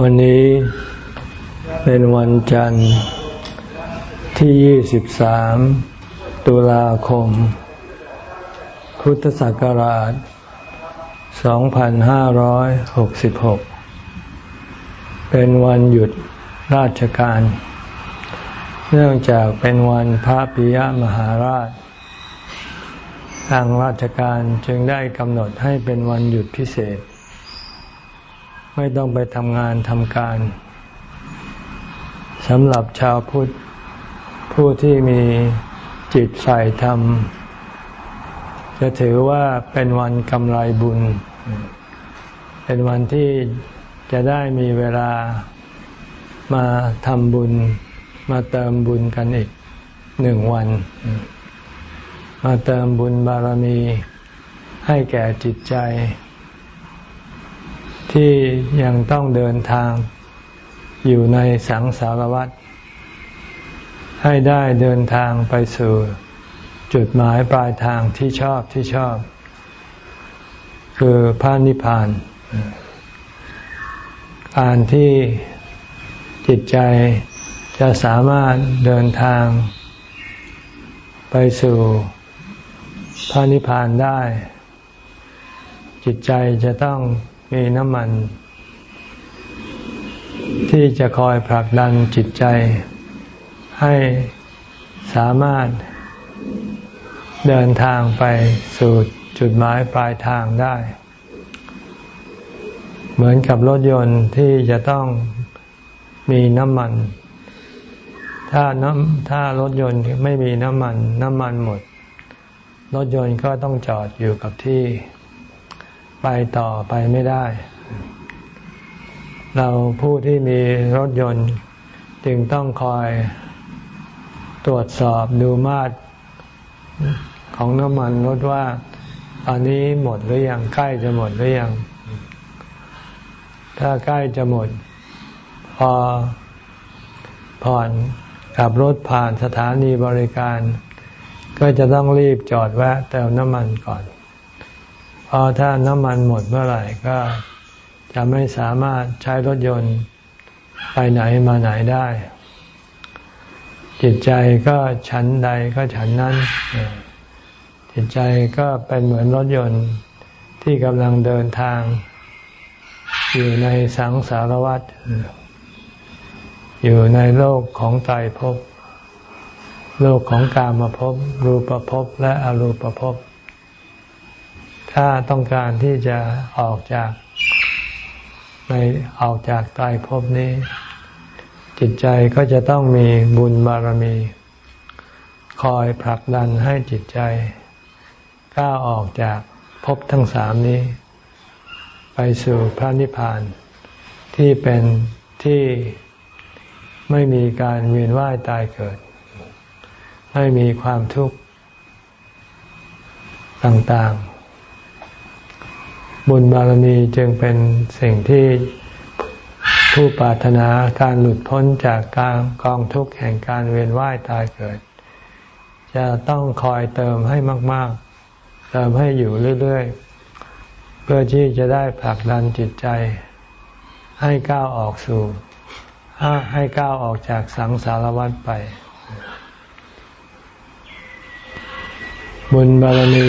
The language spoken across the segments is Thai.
วันนี้เป็นวันจันทร์ที่ 23 ตุลาคม พุทธศักราช 2566 เป็นวันหยุดราชการ เนื่องจากเป็นวันพระปิยมหาราช ทางราชการจึงได้กำหนดให้เป็นวันหยุดพิเศษ ไม่ต้องไปทำงานทำการสำหรับชาวพุทธผู้ที่มีจิตใส่ธรรม จะถือว่าเป็นวันกำไรบุญ เป็นวันที่จะได้มีเวลามาทำบุญ มาเติมบุญกันอีกหนึ่งวัน มาเติมบุญบารมีให้แก่จิตใจ ที่ยังต้องเดินทาง อยู่ในสังสารวัฏให้ได้เดินทางไปสู่จุดหมายปลายทางที่ชอบที่ชอบ คือพระนิพพานการที่จิตใจจะสามารถเดินทางไปสู่ พระนิพพานได้ จิตใจจะต้องมีน้ำมัน ที่จะคอยผลักดันจิตใจ ให้สามารถเดินทางไปสู่จุดหมายปลายทางได้ เหมือนกับรถยนต์ที่จะต้องมีน้ำมัน ถ้าน้ำถ้ารถยนต์ไม่มีน้ำมัน น้ำมันหมด รถยนต์ก็ต้องจอดอยู่กับที่ไปต่อไปไม่ได้ เราผู้ที่มีรถยนต์จึงต้องคอยตรวจสอบดูมาตรของน้ำมันรถว่าตอนนี้หมดหรือยังใกล้จะหมดหรือยัง ถ้าใกล้จะหมด พอผ่อนขับรถผ่านสถานีบริการ ก็จะต้องรีบจอดแวะเติมน้ำมันก่อนเพอถ้าน้ำมันหมดเมื่อไหร่ก็จะไม่สามารถใช้รถยนต์ไปไหนมาไหนได้ จิตใจก็ฉันใดก็ฉันนั้น จิตใจก็เป็นเหมือนรถยนต์ที่กำลังเดินทาง อยู่ในสังสารวัฏอยู่ในโลกของไตรภพ โลกของกามภพรูปภพและอรูปภพ ถ้าต้องการที่จะออกจากในออกจากตายภพนี้ จิตใจก็จะต้องมีบุญบารมี คอยผลักดันให้จิตใจก้าวออกจากภพทั้งสามนี้ ไปสู่พระนิพพาน ที่เป็นที่ไม่มีการเวียนว่ายตายเกิด ไม่มีความทุกข์ต่างๆ บุญบารมีจึงเป็นสิ่งที่ผู้ปรารถนาการหลุดพ้นจากการกองทุกข์แห่งการเวียนว่ายตายเกิด จะต้องคอยเติมให้มาก ๆ เติมให้อยู่เรื่อย ๆ เพื่อที่จะได้ผลักดันจิตใจ ให้ก้าวออกสู่ ให้ก้าวออกจากสังสารวัฏไป บุญบารมี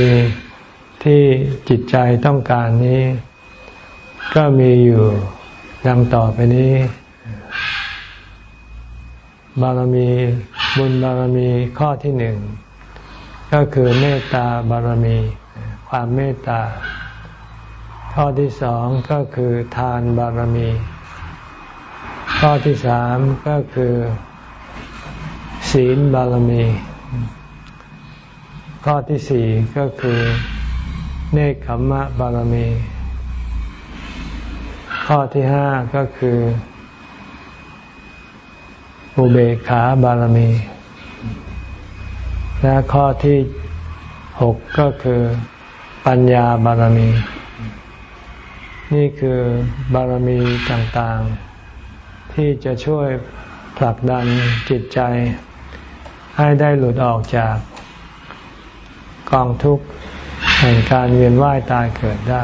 ที่จิตใจต้องการนี้ ก็มีอยู่ดังต่อไปนี้ บารมีบุญบารมีข้อที่หนึ่ง ก็คือเมตตาบารมี ความเมตตา ข้อที่สองก็คือทานบารมี ข้อที่สามก็คือ ศีลบารมี ข้อที่สี่ก็คือเนคขมมะบารมี ข้อที่ห้าก็คือ อุเบกขาบารมี และข้อที่หกก็คือปัญญาบารมี นี่คือบารมีต่างๆ ที่จะช่วยผลักดันจิตใจ ให้ได้หลุดออกจาก กองทุกข์แห่งการเวียนว่ายตายเกิดได้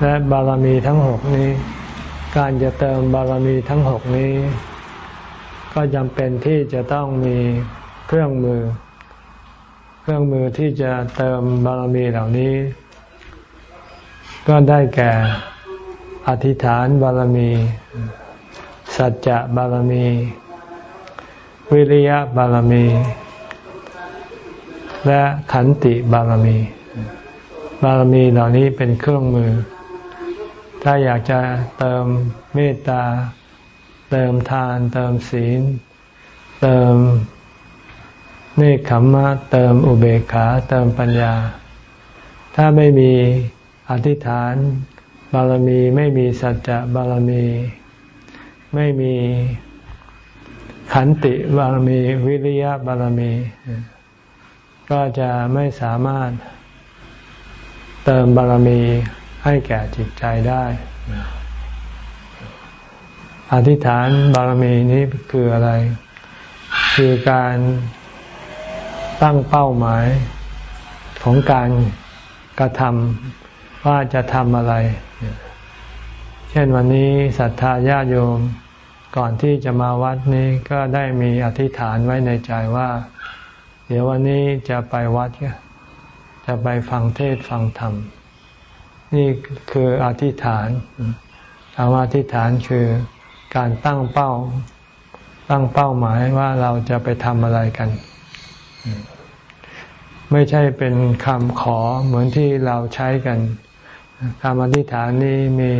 และบารมีทั้งหกนี้ การจะเติมบารมีทั้งหกนี้ ก็จำเป็นที่จะต้องมีเครื่องมือ เครื่องมือที่จะเติมบารมีเหล่านี้ ก็ได้แก่อธิษฐานบารมี สัจจะบารมี วิริยะบารมี และขันติบารมี บารมีเหล่านี้เป็นเครื่องมือ ถ้าอยากจะเติมเมตตา เติมทาน เติมศีล เติมเนคขมมะเติมอุเบกขา เติมปัญญา ถ้าไม่มีอธิษฐาน บารมีไม่มีสัจจะบารมี ไม่มีขันติบารมี วิริยะบารมี ก็จะไม่สามารถเติมบารมีให้แก่จิตใจได้อธิษฐานบารมีนี้คืออะไร คือการตั้งเป้าหมายของการกระทำว่าจะทำอะไร เช่นวันนี้ศรัทธาญาติโยมก่อนที่จะมาวัดนี้ก็ได้มีอธิษฐานไว้ในใจว่า เดี๋ยววันนี้จะไปวัดจะไปฟังเทศฟังธรรม นี่คืออธิษฐานคำว่าอธิษฐานคือการตั้งเป้า ตั้งเป้าหมายว่าเราจะไปทำอะไรกัน ไม่ใช่เป็นคำขอเหมือนที่เราใช้กันคำอธิษฐานนี้มี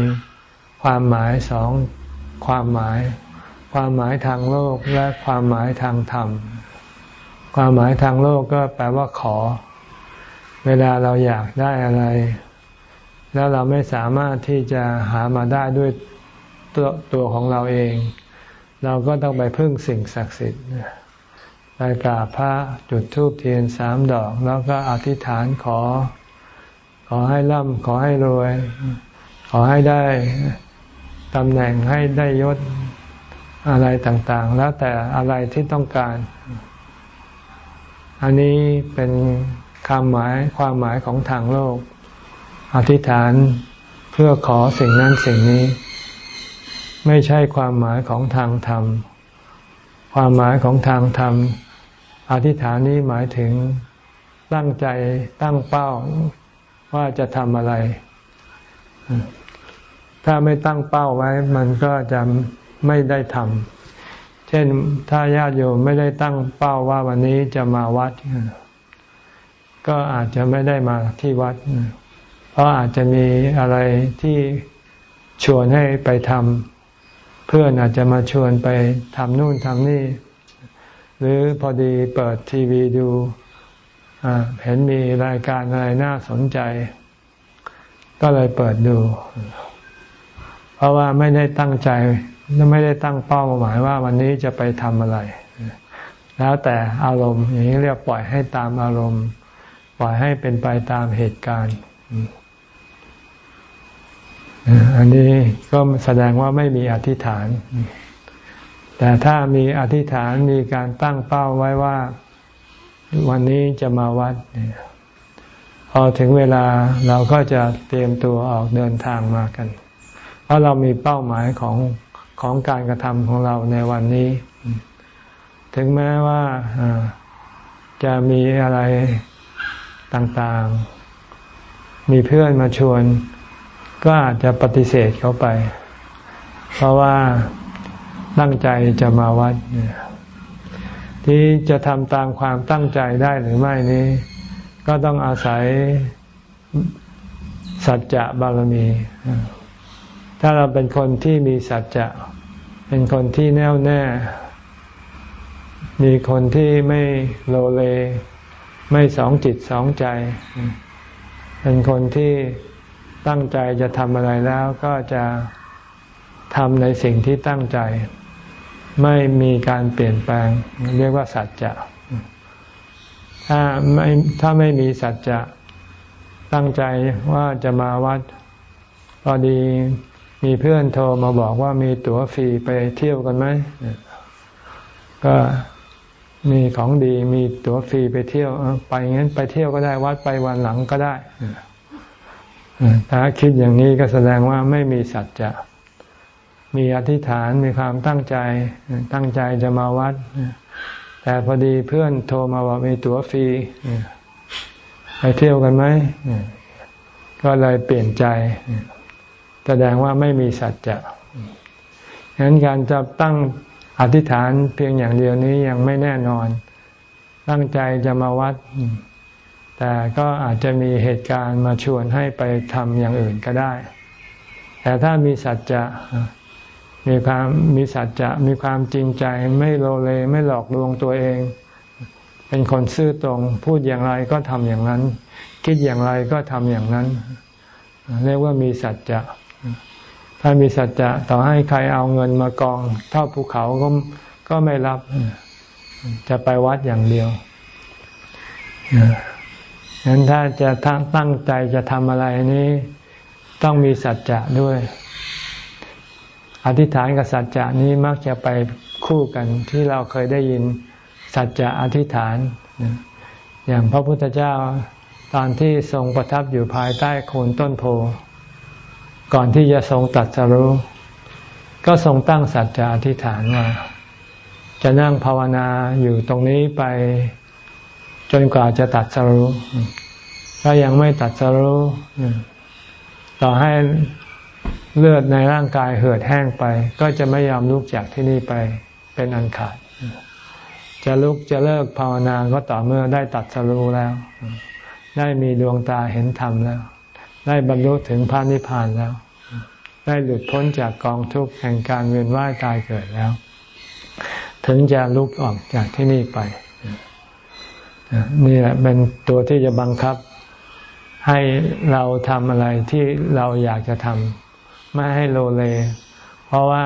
ความหมายสองความหมาย ความหมายทางโลกและความหมายทางธรรม ความหมายทางโลกก็แปลว่าขอ เวลาเราอยากได้อะไร แล้วเราไม่สามารถที่จะหามาได้ด้วยตัวตัวของเราเอง เราก็ต้องไปพึ่งสิ่งศักดิ์สิทธิ์ไปกราบพระจุดธูปเทียนสามดอก แล้วก็อธิษฐานขอ ขอให้ร่ำขอให้รวย ขอให้ได้ตำแหน่งให้ได้ยศอะไรต่างๆ แล้วแต่อะไรที่ต้องการ อันนี้เป็นคำหมายความหมายของทางโลก อธิษฐานเพื่อขอสิ่งนั้นสิ่งนี้ ไม่ใช่ความหมายของทางธรรม ความหมายของทางธรรม อธิษฐานนี้หมายถึงตั้งใจตั้งเป้าว่าจะทำอะไร ถ้าไม่ตั้งเป้าไว้ มันก็จะไม่ได้ทำ เช่นถ้าญาติโยมไม่ได้ตั้งเป้าว่าวันนี้จะมาวัด ก็อาจจะไม่ได้มาที่วัด เพราะอาจจะมีอะไรที่ชวนให้ไปทำเพื่อนอาจจะมาชวนไปทำนู่นทำนี่ หรือพอดีเปิดทีวีดูเห็นมีรายการอะไรน่าสนใจ ก็เลยเปิดดู เพราะว่าไม่ได้ตั้งใจ ไม่ได้ตั้งเป้าหมายว่าวันนี้จะไปทำอะไร แล้วแต่อารมณ์อย่างนี้เรียกปล่อยให้ตามอารมณ์ ปล่อยให้เป็นไปตามเหตุการณ์ อันนี้ก็แสดงว่าไม่มีอธิษฐาน แต่ถ้ามีอธิษฐานมีการตั้งเป้าไว้ว่าวันนี้จะมาวัด พอถึงเวลาเราก็จะเตรียมตัวออกเดินทางมากัน เพราะเรามีเป้าหมายของ ของการกระทำของเราในวันนี้ ถึงแม้ว่าจะมีอะไรต่างๆ มีเพื่อนมาชวน ก็อาจจะปฏิเสธเขาไป เพราะว่าตั้งใจจะมาวัด ที่จะทำตามความตั้งใจได้หรือไม่นี้ ก็ต้องอาศัยสัจจะบารมี ถ้าเราเป็นคนที่มีสัจจะ เป็นคนที่แน่วแน่ มีคนที่ไม่โลเล ไม่สองจิตสองใจ เป็นคนที่ตั้งใจจะทำอะไรแล้วก็จะทำในสิ่งที่ตั้งใจ ไม่มีการเปลี่ยนแปลง เรียกว่าสัจจะ ถ้าไม่ถ้าไม่มีสัจจะตั้งใจว่าจะมาวัดพอดี มีเพื่อนโทรมาบอกว่ามีตั๋วฟรีไปเที่ยวกันไหมก็มีของดีมีตั๋วฟรีไปเที่ยวไปงั้นไปเที่ยวก็ได้วัดไปวันหลังก็ได้ถ้าคิดอย่างนี้ก็แสดงว่าไม่มีสัจจะ มีอธิษฐานมีความตั้งใจ ตั้งใจจะมาวัด แต่พอดีเพื่อนโทรมาว่ามีตั๋วฟรีไปเที่ยวกันไหมก็เลยเปลี่ยนใจ แสดงว่าไม่มีสัจจะฉะนั้นการจะตั้งอธิษฐานเพียงอย่างเดียวนี้ยังไม่แน่นอน ตั้งใจจะมาวัด แต่ก็อาจจะมีเหตุการณ์มาชวนให้ไปทำอย่างอื่นก็ได้ แต่ถ้ามีสัจจะมีความมีสัจจะมีความจริงใจไม่โลเลไม่หลอกลวงตัวเอง เป็นคนซื่อตรง พูดอย่างไรก็ทำอย่างนั้น คิดอย่างไรก็ทำอย่างนั้น เรียกว่ามีสัจจะ ถ้ามีสัจจะต่อให้ใครเอาเงินมากองเท่าภูเขาก็ก็ไม่รับ จะไปวัดอย่างเดียวฉะนั้นถ้าจะตั้งใจจะทำอะไรนี้ ต้องมีสัจจะด้วย อธิษฐานกับสัจจะนี้มักจะไปคู่กันที่เราเคยได้ยินสัจจะอธิษฐาน อย่างพระพุทธเจ้าตอนที่ทรงประทับอยู่ภายใต้โคนต้นโพ ก่อนที่จะทรงตัดสรู้ ก็ทรงตั้งสัจจะอธิษฐานว่า จะนั่งภาวนาอยู่ตรงนี้ไปจนกว่าจะตัดสรู้ ถ้ายังไม่ตัดสรู้ ต่อให้เลือดในร่างกายเหือดแห้งไป ก็จะไม่ยอมลุกจากที่นี่ไปเป็นอันขาด จะลุกจะเลิกภาวนาก็ต่อเมื่อได้ตัดสรู้แล้ว ได้มีดวงตาเห็นธรรมแล้ว ได้บรรลุถึงพระนิพพานแล้ว ได้หลุดพ้นจากกองทุกข์แห่งการเวียนว่ายตายเกิดแล้ว ถึงจะลุกออกจากที่นี่ไป นี่แหละเป็นตัวที่จะบังคับ ให้เราทำอะไรที่เราอยากจะทำไม่ให้โลเล เพราะว่า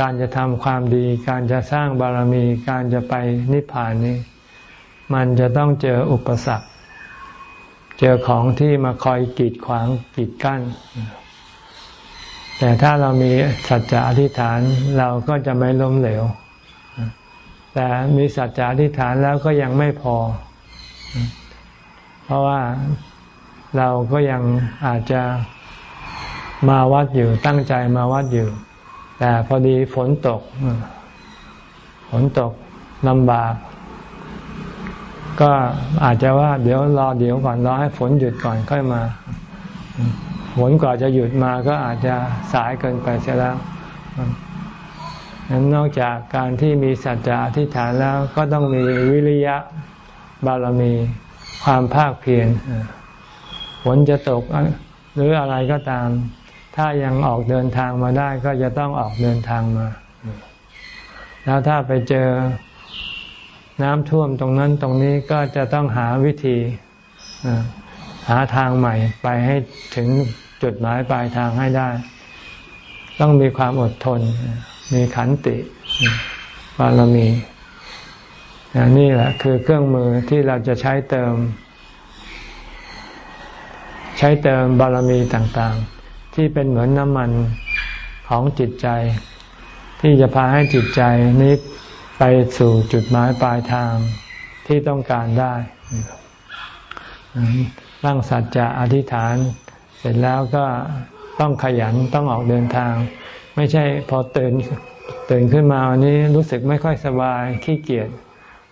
การจะทำความดี การจะสร้างบารมี การจะไปนิพพานนี้ มันจะต้องเจออุปสรรค เจอของที่มาคอยกีดขวางกีดกั้น แต่ถ้าเรามีสัจจะอธิษฐานเราก็จะไม่ล้มเหลว แต่มีสัจจะอธิษฐานแล้วก็ยังไม่พอ เพราะว่าเราก็ยังอาจจะมาวัดอยู่ตั้งใจมาวัดอยู่ แต่พอดีฝนตก ฝนตกลำบาก ก็อาจจะว่าเดี๋ยวรอเดี๋ยวก่อนรอให้ฝนหยุดก่อนค่อยมา ฝนกว่าจะหยุดมาก็อาจจะสายเกินไปเสียแล้วนั้นนอกจากการที่มีสัจจะอธิษฐานแล้วก็ต้องมีวิริยะบารมีความภาคเพียรฝนจะตกหรืออะไรก็ตาม ถ้ายังออกเดินทางมาได้ก็จะต้องออกเดินทางมา แล้วถ้าไปเจอ น้ำท่วมตรงนั้นตรงนี้ก็จะต้องหาวิธีหาทางใหม่ไปให้ถึงจุดหมายปลายทางให้ได้ ต้องมีความอดทน มีขันติบารมีนี่แหละคือเครื่องมือที่เราจะใช้เติม ใช้เติมบารมีต่างๆ ที่เป็นเหมือนน้ำมันของจิตใจ ที่จะพาให้จิตใจนี้ ไปสู่จุดหมายปลายทางที่ต้องการได้ตั้งสัจจะอธิษฐาน เสร็จแล้วก็ต้องขยันต้องออกเดินทาง ไม่ใช่พอตื่นตื่นขึ้นมาวันนี้รู้สึกไม่ค่อยสบายขี้เกียจ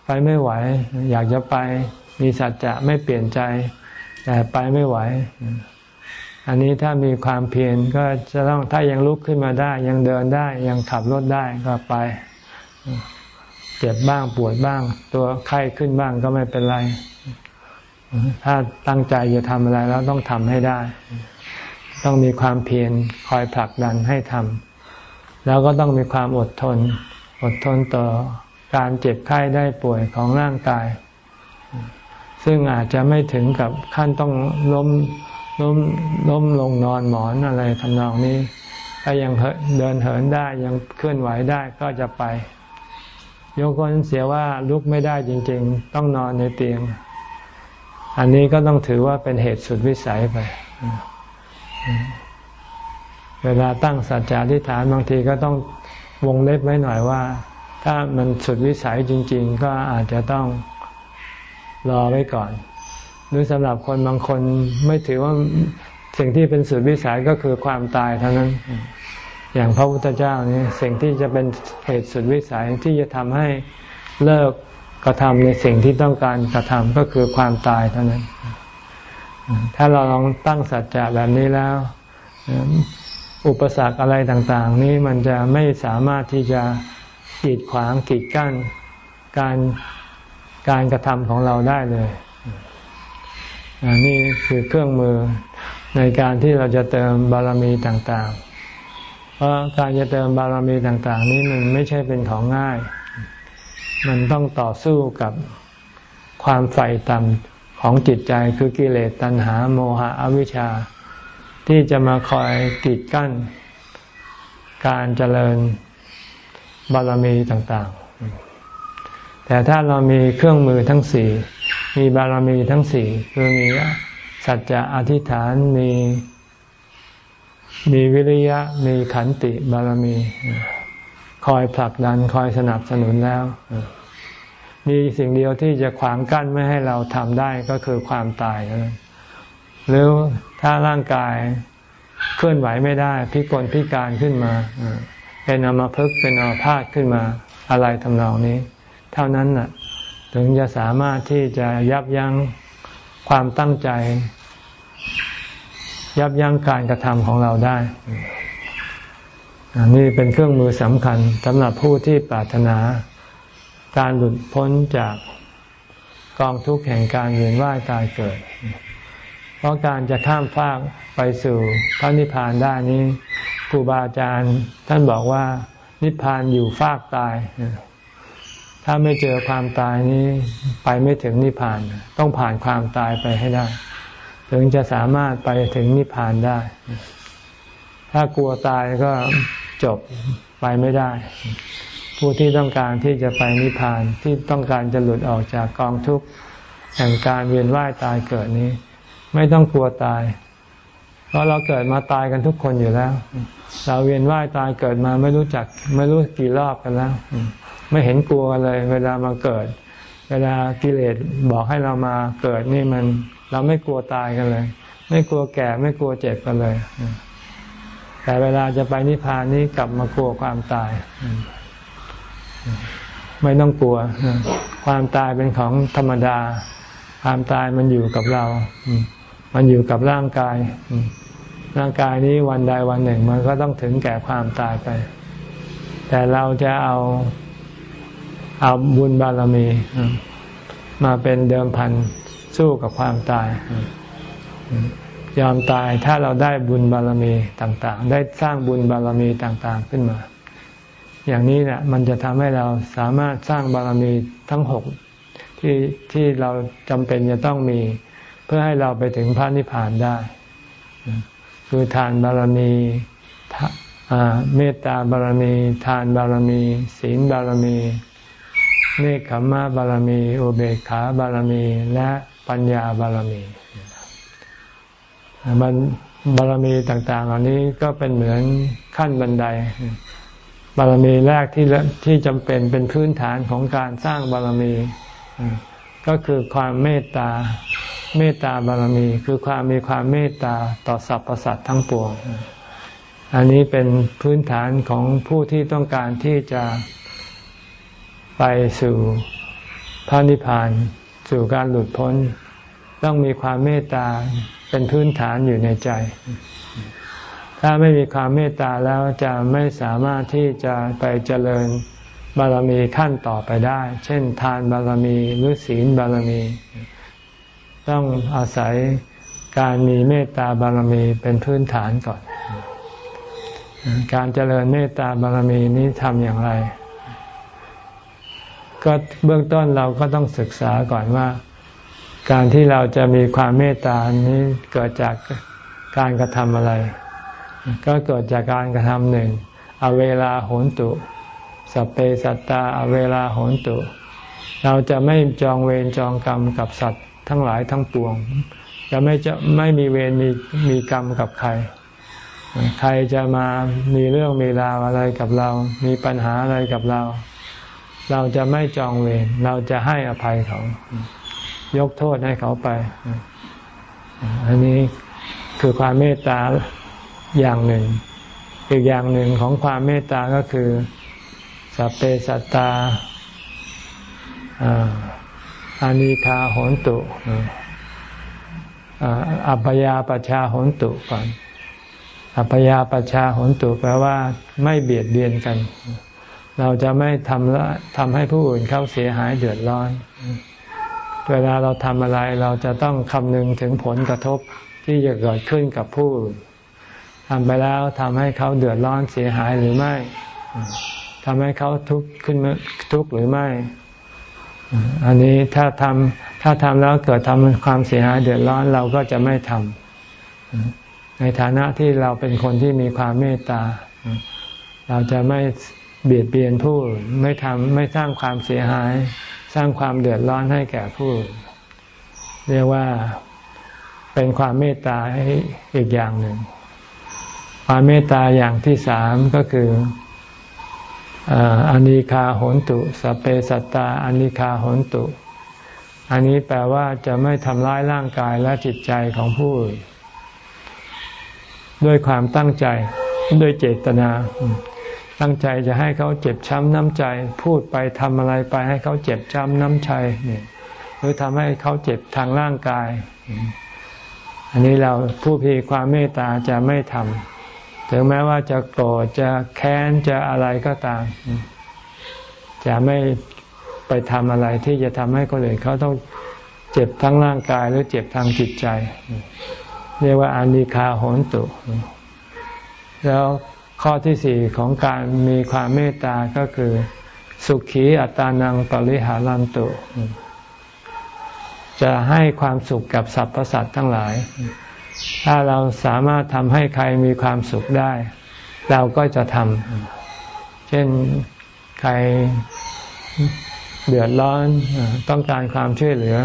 ไปไม่ไหว อยากจะไปมีสัจจะไม่เปลี่ยนใจ แต่ไปไม่ไหว อันนี้ถ้ามีความเพียรก็จะต้องถ้ายังลุกขึ้นมาได้ ยังเดินได้ยังขับรถได้ก็ไป เจ็บบ้างปวดบ้าง ตัวไข้ขึ้นบ้างก็ไม่เป็นไร ถ้าตั้งใจจะทำอะไรแล้วต้องทำให้ได้ ต้องมีความเพียรคอยผลักดันให้ทำแล้วก็ต้องมีความอดทน อดทนต่อการเจ็บไข้ได้ป่วยของร่างกาย ซึ่งอาจจะไม่ถึงกับขั้นต้องล้มล้มล้มลงนอนหมอนอะไรทำนองนี้ ถ้ายังเดินเหินได้ยังเคลื่อนไหวได้ก็จะไป ยกคนเสียว่าลุกไม่ได้จริง ๆ ต้องนอนในเตียง อันนี้ก็ต้องถือว่าเป็นเหตุสุดวิสัยไป เวลาตั้งสัจจะทิฏฐานบางทีก็ต้องวงเล็บไว้หน่อยว่า ถ้ามันสุดวิสัยจริง ๆ ก็อาจจะต้องรอไว้ก่อน หรือสำหรับคนบางคนไม่ถือว่าสิ่งที่เป็นสุดวิสัยก็คือความตายเท่านั้น อย่างพระพุทธเจ้านี่สิ่งที่จะเป็นเหตุสุดวิสัยที่จะทำให้เลิกกระทำในสิ่งที่ต้องการกระทำก็คือความตายเท่านั้น ถ้าเราลองตั้งสัจจะแบบนี้แล้ว อุปสรรคอะไรต่าง ๆ นี้มันจะไม่สามารถที่จะกีดขวางกีดกั้นการการกระทำของเราได้เลยนี่คือเครื่องมือในการที่เราจะเติมบารมีต่าง ๆ ราะการจะเติมบารมีต่าง ๆ นี้มันไม่ใช่เป็นของง่าย มันต้องต่อสู้กับความใฝ่ต่ำของจิตใจคือกิเลสตัณหาโมหะอวิชชา ที่จะมาคอยกีดกั้น การเจริญบารมีต่าง ๆ แต่ถ้าเรามีเครื่องมือทั้งสี่มีบารมีทั้งสี่คือมีสัจจะอธิษฐานมี มีวิริยะมีขันติบารมี คอยผลักดันคอยสนับสนุนแล้ว มีสิ่งเดียวที่จะขวางกั้นไม่ให้เราทำได้ก็คือความตายนะหรือถ้าร่างกายเคลื่อนไหวไม่ได้ พิกลพิการขึ้นมาเป็นอมภพเป็นอาพาธขึ้นมาอะไรทำนองนี้ เท่านั้นน่ะ ถึงจะสามารถที่จะยับยั้งความตั้งใจ ยับยั้งการกระทำของเราได้นี่เป็นเครื่องมือสำคัญสำหรับผู้ที่ปรารถนาการหลุดพ้นจากกองทุกข์แห่งการเวียนว่ายตายเกิด เพราะการจะข้ามฟากไปสู่พระนิพพานได้นี้ครูบาอาจารย์ท่านบอกว่านิพพานอยู่ฟากตาย ถ้าไม่เจอความตายนี้ไปไม่ถึงนิพพาน ต้องผ่านความตายไปให้ได้ ถึงจะสามารถไปถึงนิพพานได้ ถ้ากลัวตายก็จบไปไม่ได้ ผู้ที่ต้องการที่จะไปนิพพานที่ต้องการจะหลุดออกจากกองทุกข์แห่งการเวียนว่ายตายเกิดนี้ ไม่ต้องกลัวตาย เพราะเราเกิดมาตายกันทุกคนอยู่แล้ว เราเวียนว่ายตายเกิดมาไม่รู้จัก ไม่รู้กี่รอบกันแล้ว ไม่เห็นกลัวเลย เวลามาเกิด เวลากิเลสบอกให้เรามาเกิดนี่มัน เราไม่กลัวตายกันเลย ไม่กลัวแก่ไม่กลัวเจ็บกันเลย แต่เวลาจะไปนิพพานนี้กลับมากลัวความตาย ไม่ต้องกลัว ความตายเป็นของธรรมดา ความตายมันอยู่กับเรา มันอยู่กับร่างกาย ร่างกายนี้วันใดวันหนึ่ง มันก็ต้องถึงแก่ความตายไป แต่เราจะเอาเอาบุญบารมีมาเป็นเดิมพัน สู้กับความตาย ยอมตายถ้าเราได้บุญบารมีต่าง ๆ ได้สร้างบุญบารมีต่าง ๆ ขึ้นมา อย่างนี้เนี่ยมันจะทำให้เราสามารถสร้างบารมีทั้งหกที่ที่เราจำเป็นจะต้องมี เพื่อให้เราไปถึงพระนิพพานได้ คือทานบารมีเมตตาบารมี ทานบารมี ศีลบารมีเนคขมะบารมี อุเบกขาบารมี และ ปัญญาบารมีมันบารมีต่างๆ เหล่านี้ก็เป็นเหมือนขั้นบันได บารมีแรกที่ที่จำเป็นเป็นพื้นฐานของการสร้างบารมี ก็คือความเมตตาเมตตาบารมี คือความมีความเมตตาต่อสรรพสัตว์ทั้งปวงอันนี้เป็นพื้นฐานของผู้ที่ต้องการที่จะไปสู่พระนิพพาน สู่การหลุดพ้น ต้องมีความเมตตาเป็นพื้นฐานอยู่ในใจ ถ้าไม่มีความเมตตาแล้วจะไม่สามารถที่จะไปเจริญบารมีขั้นต่อไปได้ เช่น ทานบารมีหรือศีลบารมี ต้องอาศัยการมีเมตตาบารมีเป็นพื้นฐานก่อน การเจริญเมตตาบารมีนี้ทำอย่างไร ก็เบื้องต้นเราก็ต้องศึกษาก่อนว่า การที่เราจะมีความเมตตานี้เกิดจากการกระทำอะไร ก็เกิดจากการกระทำหนึ่งอเวลาโหนตุ สเปสัตตาอเวลาโหนตุ เราจะไม่จองเวรจองกรรมกับสัตว์ทั้งหลายทั้งปวง จะไม่จะไม่มีเวรมีมีกรรมกับใคร ใครจะมามีเรื่องมีราวอะไรกับเรา มีปัญหาอะไรกับเรา เราจะไม่จองเวรเราจะให้อภัยเขา ยกโทษให้เขาไป อันนี้คือความเมตตาอย่างหนึ่ง อีกอย่างหนึ่งของความเมตตาก็คือ สัพเพสัตตาอานิคาโหนตุอัปยาปชาโหนตุก่อนอัปยาปชาโหนตุแปลว่า ไม่เบียดเบียนกัน เราจะไม่ทำละทำให้ผู้อื่นเขาเสียหายเดือดร้อน เวลาเราทำอะไรเราจะต้องคำนึงถึงผลกระทบที่จะเกิดขึ้นกับผู้อื่นทำไปแล้วทำให้เขาเดือดร้อนเสียหายหรือไม่ทำให้เขาทุกข์ขึ้นทุกข์หรือไม่ อันนี้ถ้าทำถ้าทำแล้วเกิดทำความเสียหายเดือดร้อนเราก็จะไม่ทำในฐานะที่เราเป็นคนที่มีความเมตตา เราจะไม่ เบียดเบียนผู้ไม่ทำไม่สร้างความเสียหาย สร้างความเดือดร้อนให้แก่ผู้ เรียกว่าเป็นความเมตตาอีกอย่างหนึ่ง ความเมตตาอย่างที่สามก็คืออานิคาโหนตุสเปสัตตาอานิคาโหนตุ อันนี้แปลว่าจะไม่ทำร้ายร่างกายและจิตใจของผู้อื่นด้วยความตั้งใจด้วยเจตนา ตั้งใจจะให้เขาเจ็บช้ำน้ำใจ พูดไปทำอะไรไปให้เขาเจ็บช้ำน้ำใจเนี่ยหรือทำให้เขาเจ็บทางร่างกาย อันนี้เราผู้พีความเมตตาจะไม่ทำถึงแม้ว่าจะโกรธจะแค้นจะอะไรก็ตาม จะไม่ไปทำอะไรที่จะทำให้คนอื่นเขาต้องเจ็บทั้งร่างกายหรือเจ็บทางจิตใจ เรียกว่าอานิคาโหนตุ แล้ว ข้อที่สี่ของการมีความเมตตาก็คือ สุขีอัตานังปริหารันตุ จะให้ความสุขกับสรรพสัตว์ทั้งหลาย ถ้าเราสามารถทำให้ใครมีความสุขได้ เราก็จะทำเช่นใครเดือดร้อนต้องการความช่วยเหลือ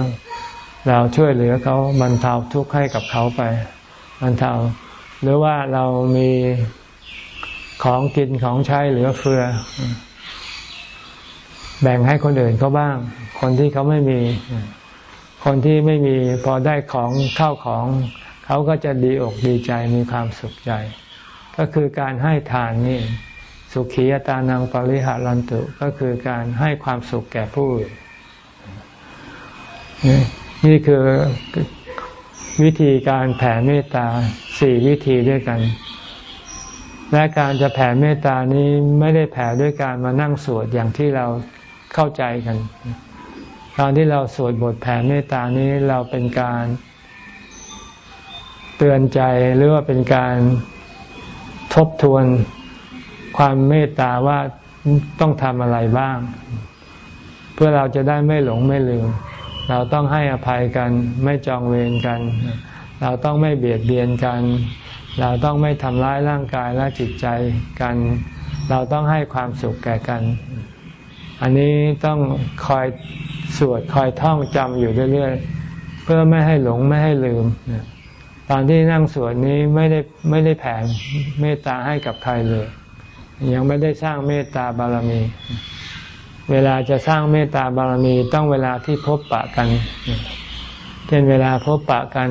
เราช่วยเหลือเขาบรรเทาทุกข์ให้กับเขาไปบรรเทาหรือว่าเรามี ของกินของใช้เหลือเฟือ แบ่งให้คนอื่นเขาบ้าง คนที่เขาไม่มี คนที่ไม่มีพอได้ของเข้าของ เขาก็จะดีอกดีใจมีความสุขใจ ก็คือการให้ทานนี่ สุขียตานังปริหารันตุก็คือการให้ความสุขแก่ผู้อื่นนี่คือวิธีการแผ่เมตตาสี่วิธีด้วยกัน และการจะแผ่เมตตานี้ไม่ได้แผ่ด้วยการมานั่งสวดอย่างที่เราเข้าใจกันการที่เราสวดบทแผ่เมตตานี้เราเป็นการเตือนใจหรือว่าเป็นการทบทวนความเมตตาว่าต้องทำอะไรบ้าง เพื่อเราจะได้ไม่หลงไม่ลืม เราต้องให้อภัยกัน ไม่จองเวรกัน เราต้องไม่เบียดเบียนกัน เราต้องไม่ทำร้ายร่างกายและจิตใจกัน เราต้องให้ความสุขแก่กัน อันนี้ต้องคอยสวดคอยท่องจำอยู่เรื่อยๆ เพื่อไม่ให้หลงไม่ให้ลืม ตอนที่นั่งสวดนี้ไม่ได้ไม่ได้แผ่เมตตาให้กับใครเลย ยังไม่ได้สร้างเมตตาบารมี เวลาจะสร้างเมตตาบารมีต้องเวลาที่พบปะกัน เช่นเวลาพบปะกัน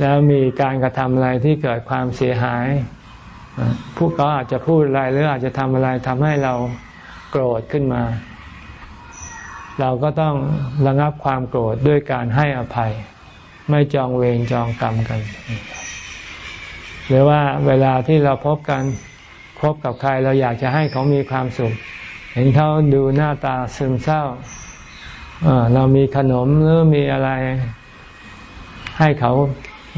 แล้วมีการกระทำอะไรที่เกิดความเสียหายผู้เขาอาจจะพูดอะไรหรืออาจจะทำอะไรทำให้เราโกรธขึ้นมา เราก็ต้องระงับความโกรธด้วยการให้อภัย ไม่จองเวรจองกรรมกัน หรือว่าเวลาที่เราพบกันพบกับใครเราอยากจะให้เขามีความสุข เห็นเขาดูหน้าตาซึมเศร้าเรามีขนมหรือมีอะไร ให้เขา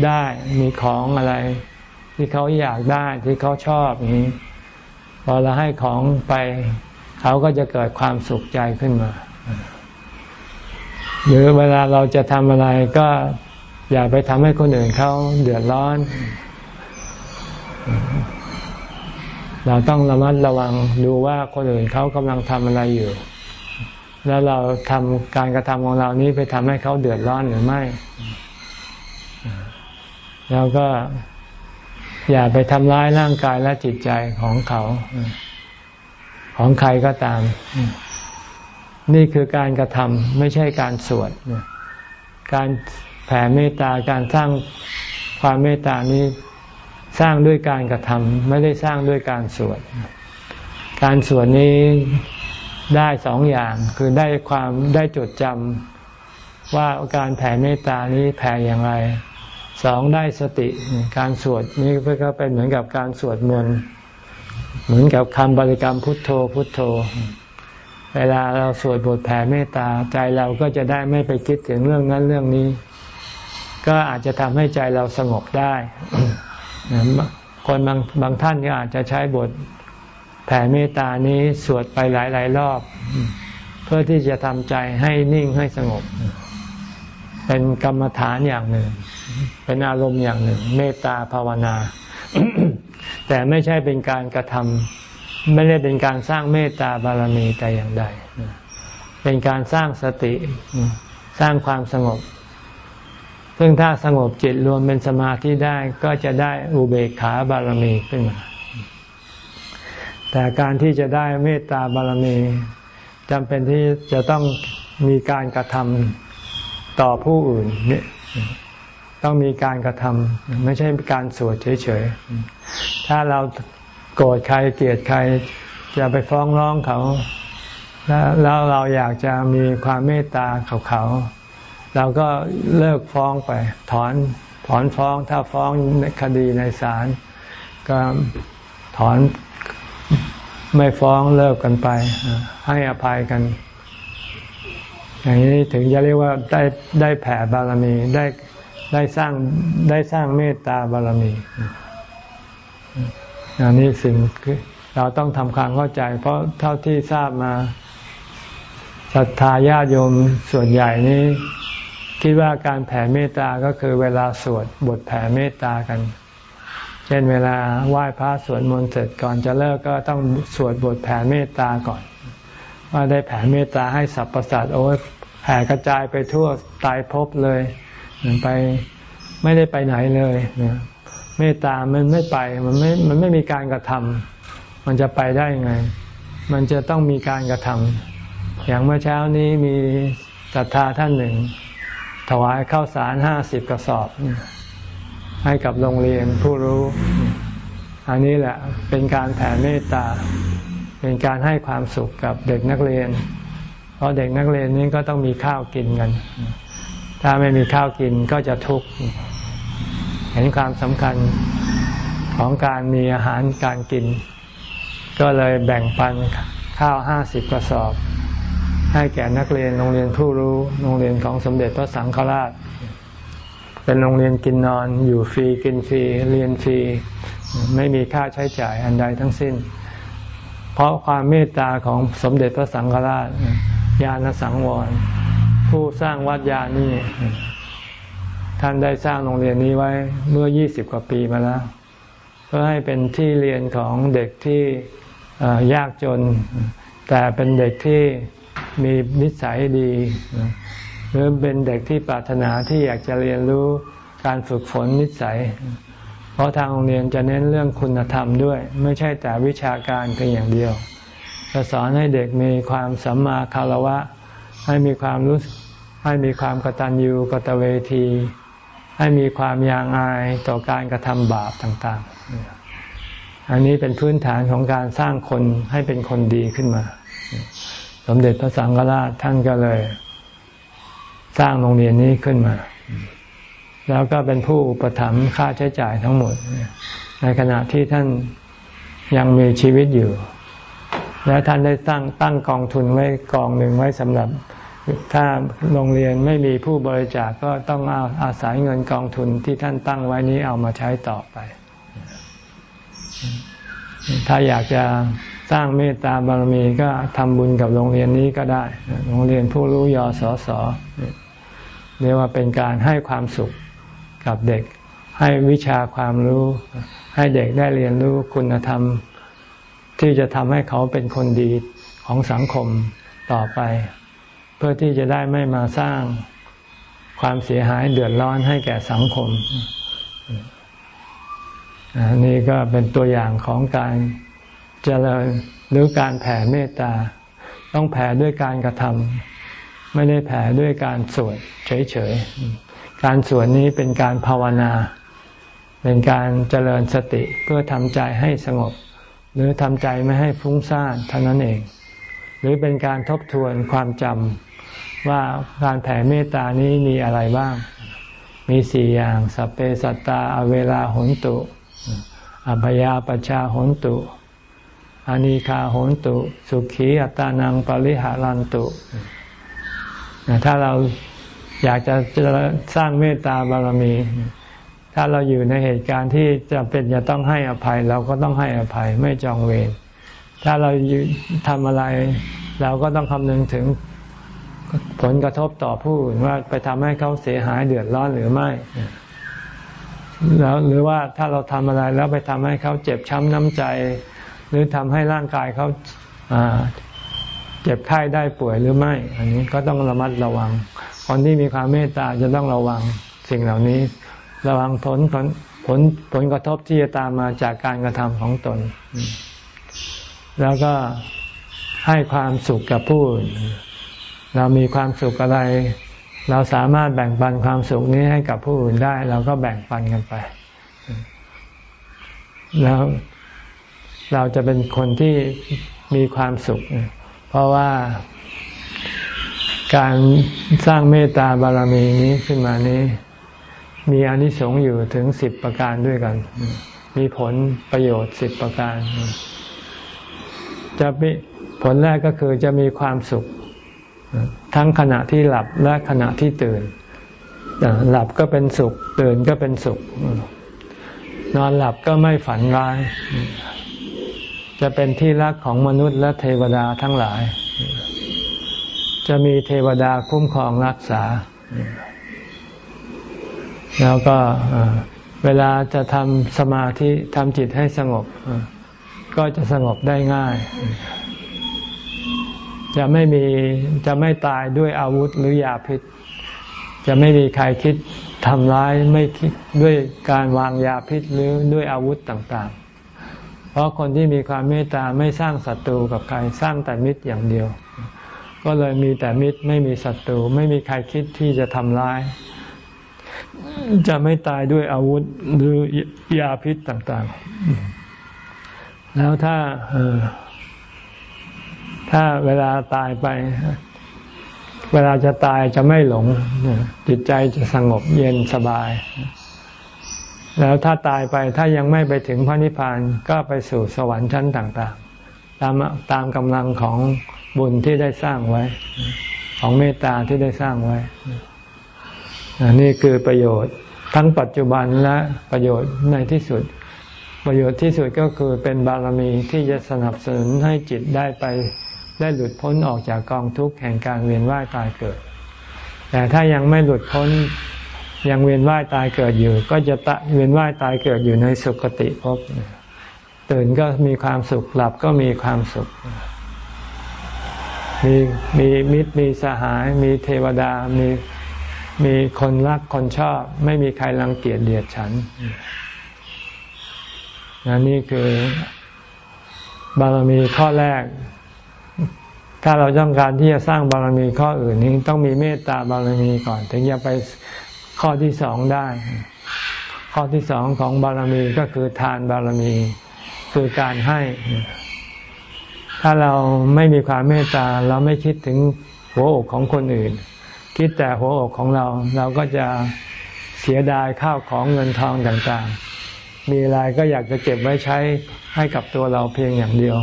ได้มีของอะไร ที่เขาอยากได้ที่เขาชอบนี้พอเราให้ของไป เขาก็จะเกิดความสุขใจขึ้นมา หรือเวลาเราจะทำอะไรก็อย่าไปทำให้คนอื่นเขาเดือดร้อน เราต้องระมัดระวังดูว่าคนอื่นเขากำลังทำอะไรอยู่ แล้วเราทำการกระทำของเรานี้ไปทำให้เขาเดือดร้อนหรือไม่ แล้วก็อย่าไปทำร้ายร่างกายและจิตใจของเขา ของใครก็ตาม นี่คือการกระทำไม่ใช่การสวดการแผ่เมตตาการสร้างความเมตตานี้สร้างด้วยการกระทำไม่ได้สร้างด้วยการสวด การสวดนี้ได้สองอย่างคือได้ความได้จดจำว่าการแผ่เมตตานี้แผ่อย่างไร สองได้สติการสวดนี้ก็เป็นเหมือนกับการสวดมนต์เหมือนกับคำบริกรรมพุทโธพุทโธ เวลาเราสวดบทแผ่เมตตาใจเราก็จะได้ไม่ไปคิดถึงเรื่องนั้นเรื่องนี้ ก็อาจจะทำให้ใจเราสงบได้ คนบางบางท่านก็อาจจะใช้บทแผ่เมตตานี้สวดไปหลายๆรอบ เพื่อที่จะทำใจให้นิ่งให้สงบ เป็นกรรมฐานอย่างหนึ่ง เป็นอารมณ์อย่างหนึ่ง เมตตาภาวนา แต่ไม่ใช่เป็นการกระทำไม่ได้เป็นการสร้างเมตตาบารมีแต่อย่างใด เป็นการสร้างสติสร้างความสงบ ซึ่งถ้าสงบจิตรวมเป็นสมาธิได้ก็จะได้อุเบกขาบารมีขึ้นมา แต่การที่จะได้เมตตาบารมีจำเป็นที่จะต้องมีการกระทำต่อผู้อื่น ต้องมีการกระทำไม่ใช่การสวดเฉยๆ ถ้าเราโกรธใครเกลียดใครจะไปฟ้องร้องเขา แล้วเราอยากจะมีความเมตตาเขาเขาเราก็เลิกฟ้องไป ถอนถอนฟ้องถ้าฟ้องในคดีในศาลก็ถอนไม่ฟ้องเลิกกันไป ให้อภัยกัน อย่างนี้ถึงจะเรียกว่าได้ได้แผ่บารมีได้ ได้สร้างได้สร้างเมตตาบารมีอันนี้สิ่งเราต้องทำความเข้าใจ เพราะเท่าที่ทราบมาศรัทธาญาติโยมส่วนใหญ่นี้ คิดว่าการแผ่เมตตาก็คือเวลาสวดบทแผ่เมตตากัน เช่นเวลาไหว้พระสวดมนต์เสร็จก่อนจะเลิกก็ต้องสวดบทแผ่เมตตาก่อน ว่าได้แผ่เมตตาให้สรรพสัตว์โอ้ยแผ่กระจายไปทั่วตายภพเลย ไปไม่ได้ไปไหนเลยเมตตามันไม่ไปมันไม่มันไม่มีการกระทำมันจะไปได้ยังไง มันจะต้องมีการกระทำอย่างเมื่อเช้านี้มีศรัทธาท่านหนึ่ง ถวายข้าวสารห้าสิบกระสอบ ให้กับโรงเรียนผู้รู้ อันนี้แหละเป็นการแผ่เมตตา เป็นการให้ความสุขกับเด็กนักเรียน เพราะเด็กนักเรียนนี้ก็ต้องมีข้าวกินกัน ถ้าไม่มีข้าวกินก็จะทุกข์ เห็นความสำคัญของการมีอาหารการกิน ก็เลยแบ่งปันข้าวห้าสิบกระสอบ ให้แก่นักเรียนโรงเรียนผู้รู้โรงเรียนของสมเด็จพระสังฆราช เป็นโรงเรียนกินนอนอยู่ฟรีกินฟรีเรียนฟรีไม่มีค่าใช้จ่ายอันใดทั้งสิ้น เพราะความเมตตาของสมเด็จพระสังฆราชญาณสังวร ผู้สร้างวัดญานี่ ท่านได้สร้างโรงเรียนนี้ไว้เมื่อยี่สิบกว่าปีมาแล้ว เพื่อให้เป็นที่เรียนของเด็กที่ยากจน แต่เป็นเด็กที่มีนิสัยดี หรือเป็นเด็กที่ปรารถนาที่อยากจะเรียนรู้การฝึกฝนนิสัย เพราะทางโรงเรียนจะเน้นเรื่องคุณธรรมด้วย ไม่ใช่แต่วิชาการเพียงอย่างเดียวจะสอนให้เด็กมีความสัมมาคารวะ ให้มีความรู้ ให้มีความกตัญญูกตเวที ให้มีความยางอายต่อการกระทำบาปต่าง ๆ อันนี้เป็นพื้นฐานของการสร้างคนให้เป็นคนดีขึ้นมา สมเด็จพระสังฆราชท่านก็เลย สร้างโรงเรียนนี้ขึ้นมา แล้วก็เป็นผู้อุปถัมค่าใช้จ่ายทั้งหมด ในขณะที่ท่านยังมีชีวิตอยู่ และท่านได้ตั้งตั้งกองทุนไว้กองหนึ่งไว้สำหรับ ถ้าโรงเรียนไม่มีผู้บริจาคกก็ต้องเอาอาศัยเงินกองทุนที่ท่านตั้งไว้นี้เอามาใช้ต่อไป ถ้าอยากจะสร้างเมตตาบารมีก็ทำบุญกับโรงเรียนนี้ก็ได้ โรงเรียนผู้รู้ยอสอสอเรียกว่าเป็นการให้ความสุขกับเด็ก ให้วิชาความรู้ ให้เด็กได้เรียนรู้คุณธรรม ที่จะทำให้เขาเป็นคนดีของสังคมต่อไป พื่อที่จะได้ไม่มาสร้างความเสียหายเดือดร้อนให้แก่สังคมอันนี้ก็เป็นตัวอย่างของการเจริญหรือการแผ่เมตตา ต้องแผ่ด้วยการกระทำไม่ได้แผ่ด้วยการสวดเฉยๆ การสวดนี้เป็นการภาวนา เป็นการเจริญสติเพื่อทำใจให้สงบ หรือทำใจไม่ให้ฟุ้งซ่านเท่านั้นเอง หรือเป็นการทบทวนความจำ ว่าการแผ่เมตตานี้มีอะไรบ้าง มีสี่อย่างสัพเพสัตตาอเวลาหนตุอภยาปชาหนตุอานิคาโหนตุ สุขีอัตานังปริหารันตุถ้าเราอยากจะจะสร้างเมตตาบารมี ถ้าเราอยู่ในเหตุการณ์ที่จะเป็นจะต้องให้อภัย เราก็ต้องให้อภัยไม่จองเวรถ้าเราทำอะไร เราก็ต้องคำนึงถึง ผลกระทบต่อผู้อื่นว่าไปทำให้เขาเสียหายเดือดร้อนหรือไม่ แล้วหรือว่าถ้าเราทำอะไรแล้วไปทำให้เขาเจ็บช้ำน้ำใจ หรือทำให้ร่างกายเขาเจ็บไข้ได้ป่วยหรือไม่ อันนี้ก็ต้องระมัดระวัง คนที่มีความเมตตาจะต้องระวังสิ่งเหล่านี้ ระวังผลผลผลผลกระทบที่จะตามมาจากการกระทำของตน แล้วก็ให้ความสุขกับผู้อื่น เรามีความสุขอะไร เราสามารถแบ่งปันความสุขนี้ให้กับผู้อื่นได้ เราก็แบ่งปันกันไป แล้วเราจะเป็นคนที่มีความสุข เพราะว่าการสร้างเมตตาบารมีนี้ขึ้นมานี้ มีอนิสงส์อยู่ถึงสิบประการด้วยกัน มีผลประโยชน์สิบประการ จะผลแรกก็คือจะมีความสุข ทั้งขณะที่หลับและขณะที่ตื่น หลับก็เป็นสุข ตื่นก็เป็นสุข นอนหลับก็ไม่ฝันร้าย จะเป็นที่รักของมนุษย์และเทวดาทั้งหลาย จะมีเทวดาคุ้มครองรักษา แล้วก็เวลาจะทำสมาธิทำจิตให้สงบ ก็จะสงบได้ง่าย จะไม่มีจะไม่ตายด้วยอาวุธหรือยาพิษ จะไม่มีใครคิดทำร้ายไม่คิดด้วยการวางยาพิษหรือด้วยอาวุธต่างๆ เพราะคนที่มีความเมตตาไม่สร้างศัตรูกับใครสร้างแต่มิตรอย่างเดียว ก็เลยมีแต่มิตรไม่มีศัตรูไม่มีใครคิดที่จะทำร้าย จะไม่ตายด้วยอาวุธหรือยาพิษต่างๆ แล้วถ้า ถ้าเวลาตายไป เวลาจะตายจะไม่หลง จิตใจจะสงบเย็นสบาย แล้วถ้าตายไปถ้ายังไม่ไปถึงพระนิพพานก็ไปสู่สวรรค์ชั้นต่างๆ ตามตามกำลังของบุญที่ได้สร้างไว้ ของเมตตาที่ได้สร้างไว้นี่คือประโยชน์ทั้งปัจจุบันและประโยชน์ในที่สุด ประโยชน์ที่สุดก็คือเป็นบารมีที่จะสนับสนุนให้จิตได้ไป ได้หลุดพ้นออกจากกองทุกข์แห่งการเวียนว่ายตายเกิด แต่ถ้ายังไม่หลุดพ้นยังเวียนว่ายตายเกิดอยู่ ก็จะตะเวียนว่ายตายเกิดอยู่ในสุคติภพตื่นก็มีความสุขหลับก็มีความสุข มีมีมิตรมีสหาย มีเทวดามีมีคนรักคนชอบ ไม่มีใครรังเกียจเดียดฉันนนี่คือบารมีข้อแรก ถ้าเราต้องการที่จะสร้างบารมีข้ออื่นนี้ต้องมีเมตตาบารมีก่อน ถึงจะไปข้อที่สองได้ ข้อที่สองของบารมีก็คือทานบารมี คือการให้ ถ้าเราไม่มีความเมตตาเราไม่คิดถึงหัวอกของคนอื่น คิดแต่หัวอกของเรา เราก็จะเสียดายข้าวของเงินทองต่างๆ มีอะไรก็อยากจะเก็บไว้ใช้ให้กับตัวเราเพียงอย่างเดียว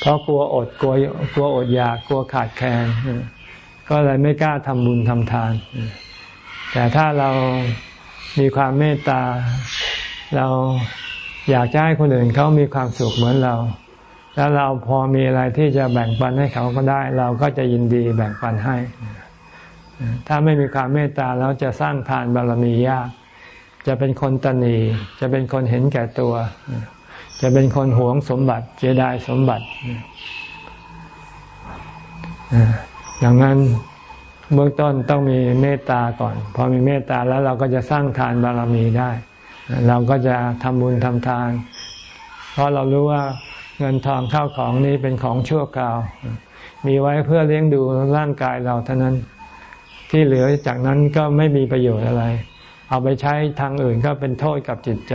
เพราะกลัวอดกลัวกลัวอดอยากกลัวขาดแคลนก็เลยไม่กล้าทำบุญทำทาน แต่ถ้าเรามีความเมตตา เราอยากจะให้คนอื่นเขามีความสุขเหมือนเรา แล้วเราพอมีอะไรที่จะแบ่งปันให้เขาก็ได้ เราก็จะยินดีแบ่งปันให้ ถ้าไม่มีความเมตตาเราจะสร้างทานบารมียาก จะเป็นคนตนีจะเป็นคนเห็นแก่ตัว จะเป็นคนหวงสมบัติเจดายสมบัติดังนั้นเบื้องต้นต้องมีเมตตาก่อน พอมีเมตตาแล้วเราก็จะสร้างทานบารมีได้ เราก็จะทำบุญทำทาน เพราะเรารู้ว่าเงินทองข้าวของนี้เป็นของชั่วคราว มีไว้เพื่อเลี้ยงดูร่างกายเราเท่านั้น ที่เหลือจากนั้นก็ไม่มีประโยชน์อะไร เอาไปใช้ทางอื่นก็เป็นโทษกับจิตใจ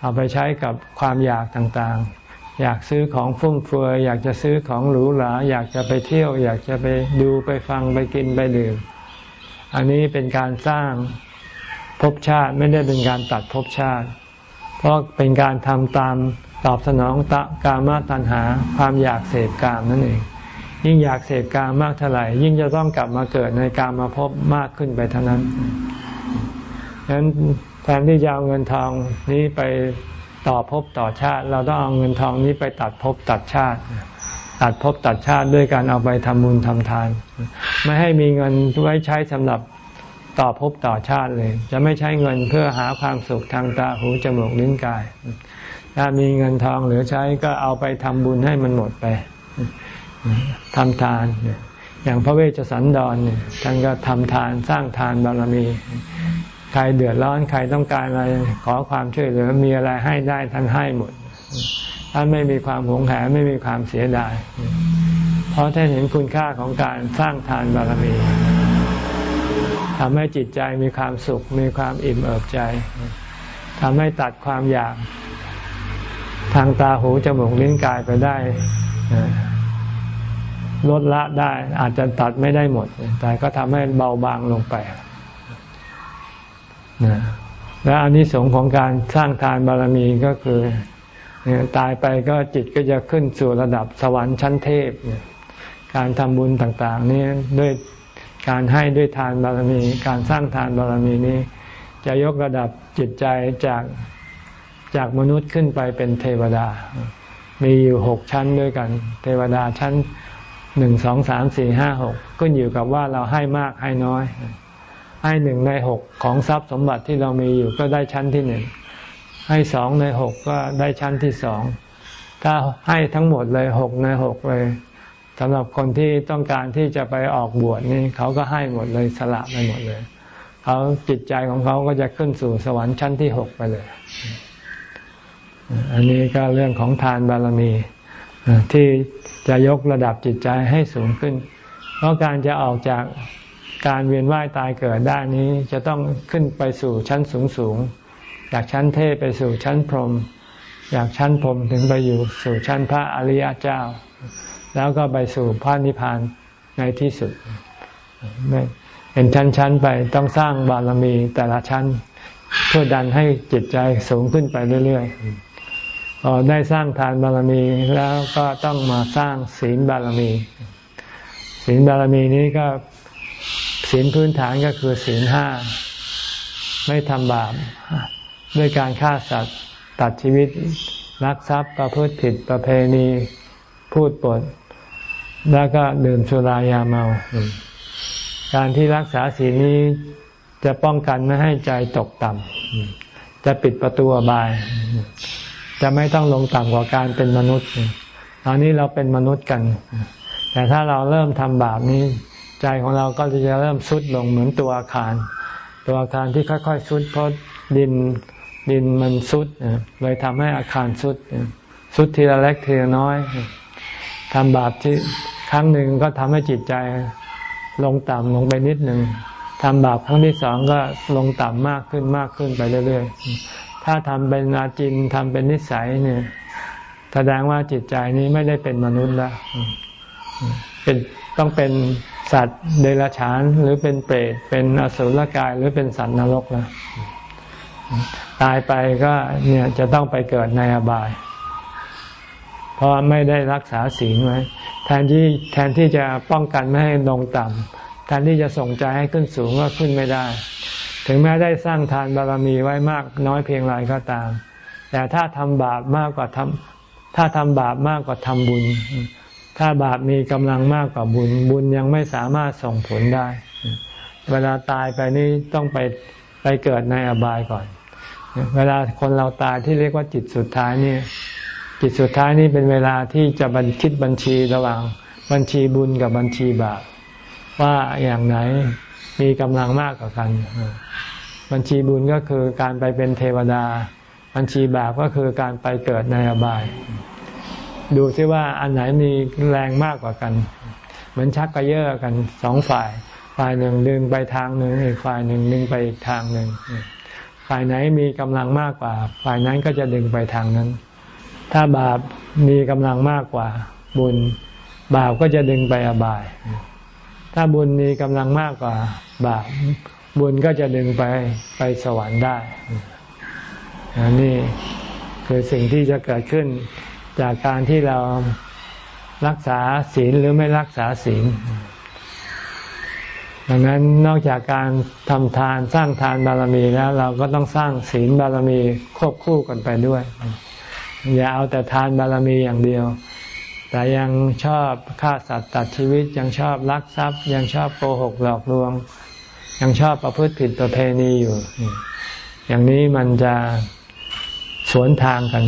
เอาไปใช้กับความอยากต่างๆ อยากซื้อของฟุ่มเฟือยอยากจะซื้อของหรูหราอยากจะไปเที่ยว อยากจะไปดูไปฟังไปกินไปดื่มอันนี้เป็นการสร้างภพชาติไม่ได้เป็นการตัดภพชาติ เพราะเป็นการทำตามตอบสนองตะกามาตัณหาความอยากเสพกามนั่นเอง ยิ่งอยากเสพกามมากเท่าไหร่ ยิ่งจะต้องกลับมาเกิดในกามมาพบมากขึ้นไปเท่านั้นดังนั้น ทนที่จะเอาเงินทองนี้ไปต่อภพต่อชาติ เราต้องเอาเงินทองนี้ไปตัดภพตัดชาติ ตัดภพตัดชาติด้วยการเอาไปทำบุญทำทาน ไม่ให้มีเงินไว้ใช้สำหรับต่อภพต่อชาติเลย จะไม่ใช้เงินเพื่อหาความสุขทางตาหูจมูกลิ้นกาย ถ้ามีเงินทองเหลือใช้ก็เอาไปทำบุญให้มันหมดไปทำทานอย่างพระเวชสันดรเนี่ยท่านก็ทำทานสร้างทานบารมี รเดือดร้อนใครต้องการอะไรขอความช่วยเหลือมีอะไรให้ได้ท่านให้หมด ท่านไม่มีความหวงแหนไม่มีความเสียดาย เพราะท่านเห็นคุณค่าของการสร้างทานบารมีทำให้จิตใจมีความสุข มีความอิ่มเอิบใจทำให้ตัดความอยาก ทางตาหูจมูกลิ้นกายไปได้ลดละได้อาจจะตัดไม่ได้หมด แต่ก็ทำให้เบาบางลงไป นะและอานิสงส์ของการสร้างทานบารมีก็คือตายไปก็จิตก็จะขึ้นสู่ระดับสวรรค์ชั้นเทพ การทำบุญต่างๆนี้ด้วยการให้ด้วยทานบารมี การสร้างทานบารมีนี้ จะยกระดับจิตใจจากจากมนุษย์ขึ้นไปเป็นเทวดา มีอยู่หกชั้นด้วยกัน เทวดาชั้นหนึ่งสองสามสี่ห้าหกก็อยู่กับว่าเราให้มากให้น้อย ให้หนึ่งในหกของทรัพย์สมบัติที่เรามีอยู่ก็ได้ชั้นที่หนึ่งให้สองในหกก็ได้ชั้นที่สองถ้าให้ทั้งหมดเลยหกในหกเลยสำหรับคนที่ต้องการที่จะไปออกบวชนี่เขาก็ให้หมดเลยสละไปหมดเลยเขาจิตใจของเขาก็จะขึ้นสู่สวรรค์ชั้นที่หกไปเลย อันนี้ก็เรื่องของทานบารมีที่จะยกระดับจิตใจให้สูงขึ้น เพราะการจะออกจาก การเวียนว่ายตายเกิดได้นี้จะต้องขึ้นไปสู่ชั้นสูงสูงจากชั้นเทพไปสู่ชั้นพรหมจากชั้นพรหมถึงไปอยู่สู่ชั้นพระอริยเจ้า แล้วก็ไปสู่พระนิพพานในที่สุดเป็นชั้นๆไปต้องสร้างบารมีแต่ละชั้น เพื่อดันให้จิตใจสูงขึ้นไปเรื่อยๆพอได้สร้างทานบารมีแล้วก็ต้องมาสร้างศีลบารมี ศีลบารมีนี้ก็ ศีลพื้นฐานก็คือศีลห้าไม่ทำบาปด้วยการฆ่าสัตว์ตัดชีวิตรักทรัพย์ประพฤติผิดประเพณีพูดปด แล้วก็ดื่มสุรายาเมา การที่รักษาศีลนี้จะป้องกันไม่ให้ใจตกต่ำจะปิดประตูบาย จะไม่ต้องลงต่ำกว่าการเป็นมนุษย์ตอนนี้เราเป็นมนุษย์กัน แต่ถ้าเราเริ่มทำบาปนี้ ใจของเราก็จะเริ่มสุดลงเหมือนตัวอาคาร ตัวอาคารที่ค่อยๆสุดเพราะดินดินมันซุดเลยทำให้อาคารซุดซุดทีละเล็กทีละน้อยทำบาปที่ครั้งหนึ่งก็ทำให้จิตใจลงต่ำลงไปนิดหนึ่งทำบาปครั้งที่สองก็ลงต่ำมากขึ้นมากขึ้นไปเรื่อยๆ ถ้าทำเป็นอาจินทำเป็นนิสัยเนี่ยแสดงว่าจิตใจนี้ไม่ได้เป็นมนุษย์แล้ว เป็น ต้องเป็นสัตว์เดรัจฉานหรือเป็นเปรตเป็นอสุรกายหรือเป็นสัตว์นรกแล้วตายไปก็เนี่ยจะต้องไปเกิดในอบาย เพราะไม่ได้รักษาศีลไว้แทนที่แทนที่จะป้องกันไม่ให้ลงต่ำแทนที่จะส่งใจให้ขึ้นสูงก็ขึ้นไม่ได้ ถึงแม้ได้สร้างทานบารมีไว้มากน้อยเพียงไรก็ตาม แต่ถ้าทำบาปมากกว่าทำถ้าทำบาปมากกว่าทำบุญ ถ้าบาปมีกำลังมากกว่าบุญ บุญยังไม่สามารถส่งผลได้ เวลาตายไปนี่ต้องไปไปเกิดในอบายก่อน เวลาคนเราตายที่เรียกว่าจิตสุดท้ายนี่จิตสุดท้ายนี่เป็นเวลาที่จะบันคิดบัญชีระหว่างบัญชีบุญกับบัญชีบาปว่าอย่างไหนมีกำลังมากกว่ากัน บัญชีบุญก็คือการไปเป็นเทวดา บัญชีบาปก็คือการไปเกิดในอบาย ดูซิว่าอันไหนมีแรงมากกว่ากัน เหมือนชักกระเยาะกันสองฝ่าย ฝ่ายหนึ่งดึงไปทางหนึ่งอีกฝ่ายหนึ่งดึงไปอีกทางหนึ่งฝ่ายไหนมีกำลังมากกว่า ฝ่ายนั้นก็จะดึงไปทางนั้น ถ้าบาปมีกำลังมากกว่า บุญบาปก็จะดึงไปอบาย ถ้าบุญมีกำลังมากกว่า บาปบุญก็จะดึงไปไปสวรรค์ได้นี่คือสิ่งที่จะเกิดขึ้น จากการที่เรารักษาศีลหรือไม่รักษาศีล ดังนั้นนอกจากการทำทานสร้างทานบารมีแล้ว เราก็ต้องสร้างศีลบารมีควบคู่กันไปด้วย อย่าเอาแต่ทานบารมีอย่างเดียว แต่ยังชอบฆ่าสัตว์ตัดชีวิตยังชอบลักทรัพย์ ยังชอบโกหกหลอกลวง ยังชอบประพฤติผิดประเพณีอยู่ อย่างนี้มันจะสวนทางกัน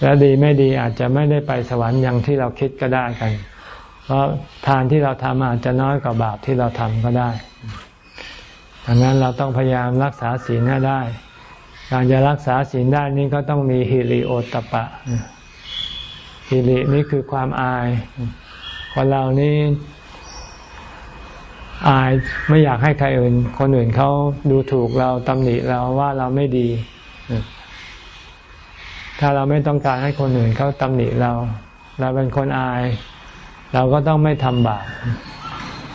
และดีไม่ดีอาจจะไม่ได้ไปสวรรค์อย่างที่เราคิดก็ได้กัน เพราะทานที่เราทำอาจจะน้อยกว่าบาปที่เราทำก็ได้ดังนั้นเราต้องพยายามรักษาศีลให้ได้ การจะรักษาศีลได้นี่ก็ต้องมีฮิริโอตปะ ฮิรินี่คือความอาย คนเรานี่อายไม่อยากให้ใครอื่น คนอื่นเขาดูถูกเราตำหนิเราว่าเราไม่ดี ถ้าเราไม่ต้องการให้คนอื่นเขาตำหนิเรา เราเป็นคนอาย เราก็ต้องไม่ทำบาป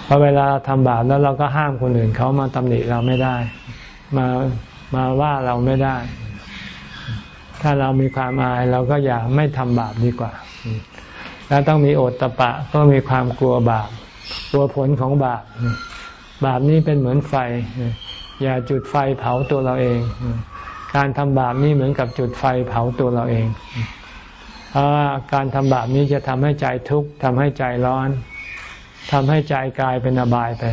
เพราะเวลาเราทำบาปแล้วเราก็ห้ามคนอื่นเขามาตำหนิเราไม่ได้ มามาว่าเราไม่ได้ ถ้าเรามีความอายเราก็อย่าไม่ทำบาปดีกว่า แล้วต้องมีโอตตะปะก็มีความกลัวบาป กลัวผลของบาป บาปนี้เป็นเหมือนไฟ อย่าจุดไฟเผาตัวเราเอง การทำบาปนี้เหมือนกับจุดไฟเผาตัวเราเอง เพราะว่าการทำบาปนี้จะทำให้ใจทุกข์ทำให้ใจร้อนทำให้ใจกลายเป็นอบายไป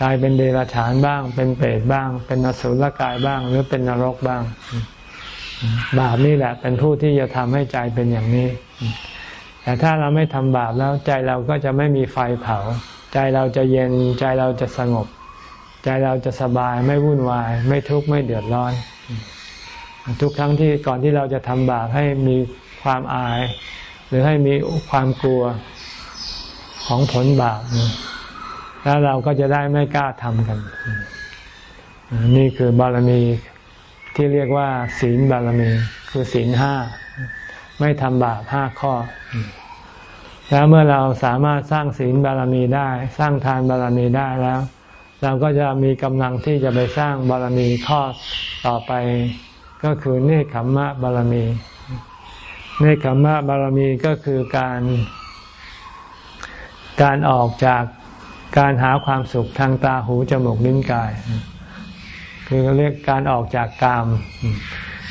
กลายเป็นเดรัจฉานบ้าง เป็นเปรตบ้าง เป็นนสุลกายบ้าง หรือเป็นนรกบ้าง บาปนี่แหละ เป็นผู้ที่จะทำให้ใจเป็นอย่างนี้ แต่ถ้าเราไม่ทำบาปแล้วใจเราก็จะไม่มีไฟเผา ใจเราจะเย็นใจเราจะสงบ ใจเราจะสบายไม่วุ่นวาย ไม่ทุกข์ไม่เดือดร้อน ทุกครั้งที่ก่อนที่เราจะทำบาปให้มีความอาย หรือให้มีความกลัวของผลบาปแล้วเราก็จะได้ไม่กล้าทำกัน นี่คือบารมีที่เรียกว่า ศีลบารมี คือศีลห้า ไม่ทำบาปห้าข้อ แล้วเมื่อเราสามารถสร้างศีลบารมีได้ สร้างทานบารมีได้แล้ว เราก็จะมีกำลังที่จะไปสร้างบารมีข้อต่อไป ก็คือเนคขมมะบารมีเนคขมมะบารมีก็คือการการออกจากการหาความสุขทางตาหูจมูกลิ้นกาย คือเรียกการออกจากกาม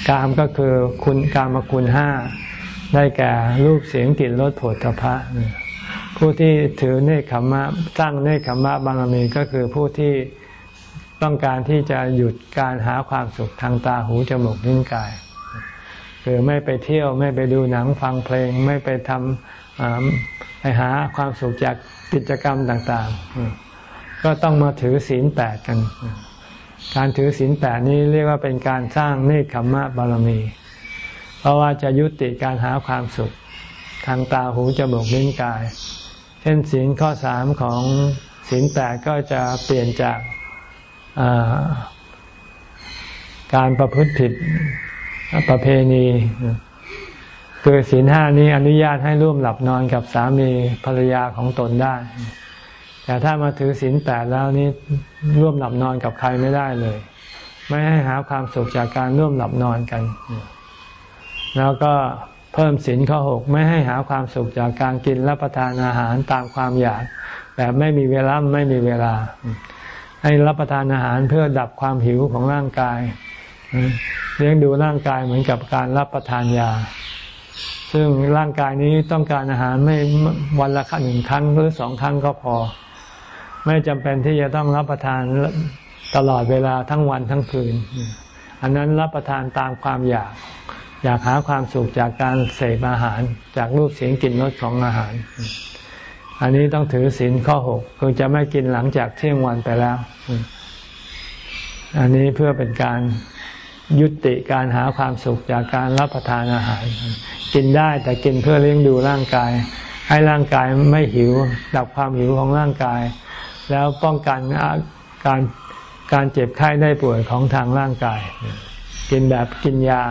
กามก็คือคุณกามคุณห้า ได้แก่รูปเสียงกลิ่นรสผลตภะ ผู้ที่ถือเนคขมมะสร้างเนคขมมะบารมีก็คือผู้ที่ต้องการที่จะหยุดการหาความสุขทางตาหูจมูกลิ้นกายคือไม่ไปเที่ยวไม่ไปดูหนังฟังเพลง ไม่ไปทำไปหาความสุขจากกิจกรรมต่างๆ ก็ต้องมาถือศีลแปดกัน การถือศีลแปดนี้เรียกว่าเป็นการสร้างเนคขมมะบารมี เพราะว่าจะยุติการหาความสุขทางตาหูจมูกลิ้นกาย เช่นศีลข้อสามของศีลแปดก็จะเปลี่ยนจากการประพฤติผิดประเพณี คือศีลห้านี้อนุญาตให้ร่วมหลับนอนกับสามีภรรยาของตนได้ แต่ถ้ามาถือศีลแปดแล้วนี้ร่วมหลับนอนกับใครไม่ได้เลย ไม่ให้หาความสุขจากการร่วมหลับนอนกัน แล้วก็ เพิ่มศีลข้อหกไม่ให้หาความสุขจากการกินรับประทานอาหารตามความอยาก แบบไม่มีเวลาไม่มีเวลา ให้รับประทานอาหารเพื่อดับความหิวของร่างกายเลี้ยงดูร่างกายเหมือนกับการรับประทานยา ซึ่งร่างกายนี้ต้องการอาหารไม่วันละหนึ่งครั้งหรือสองครั้งก็พอ ไม่จำเป็นที่จะต้องรับประทานตลอดเวลาทั้งวันทั้งคืน อันนั้นรับประทานตามความอยาก อยากหาความสุขจากการเสพอาหารจากรูปเสียงกลิ่นรสของอาหาร อันนี้ต้องถือศีลข้อหกคือจะไม่กินหลังจากเที่ยงวันไปแล้ว อันนี้เพื่อเป็นการยุติการหาความสุขจากการรับประทานอาหาร กินได้แต่กินเพื่อเลี้ยงดูร่างกาย ให้ร่างกายไม่หิวดับความหิวของร่างกาย แล้วป้องกันการการเจ็บไข้ได้ป่วยของทางร่างกาย กินแบบกินยา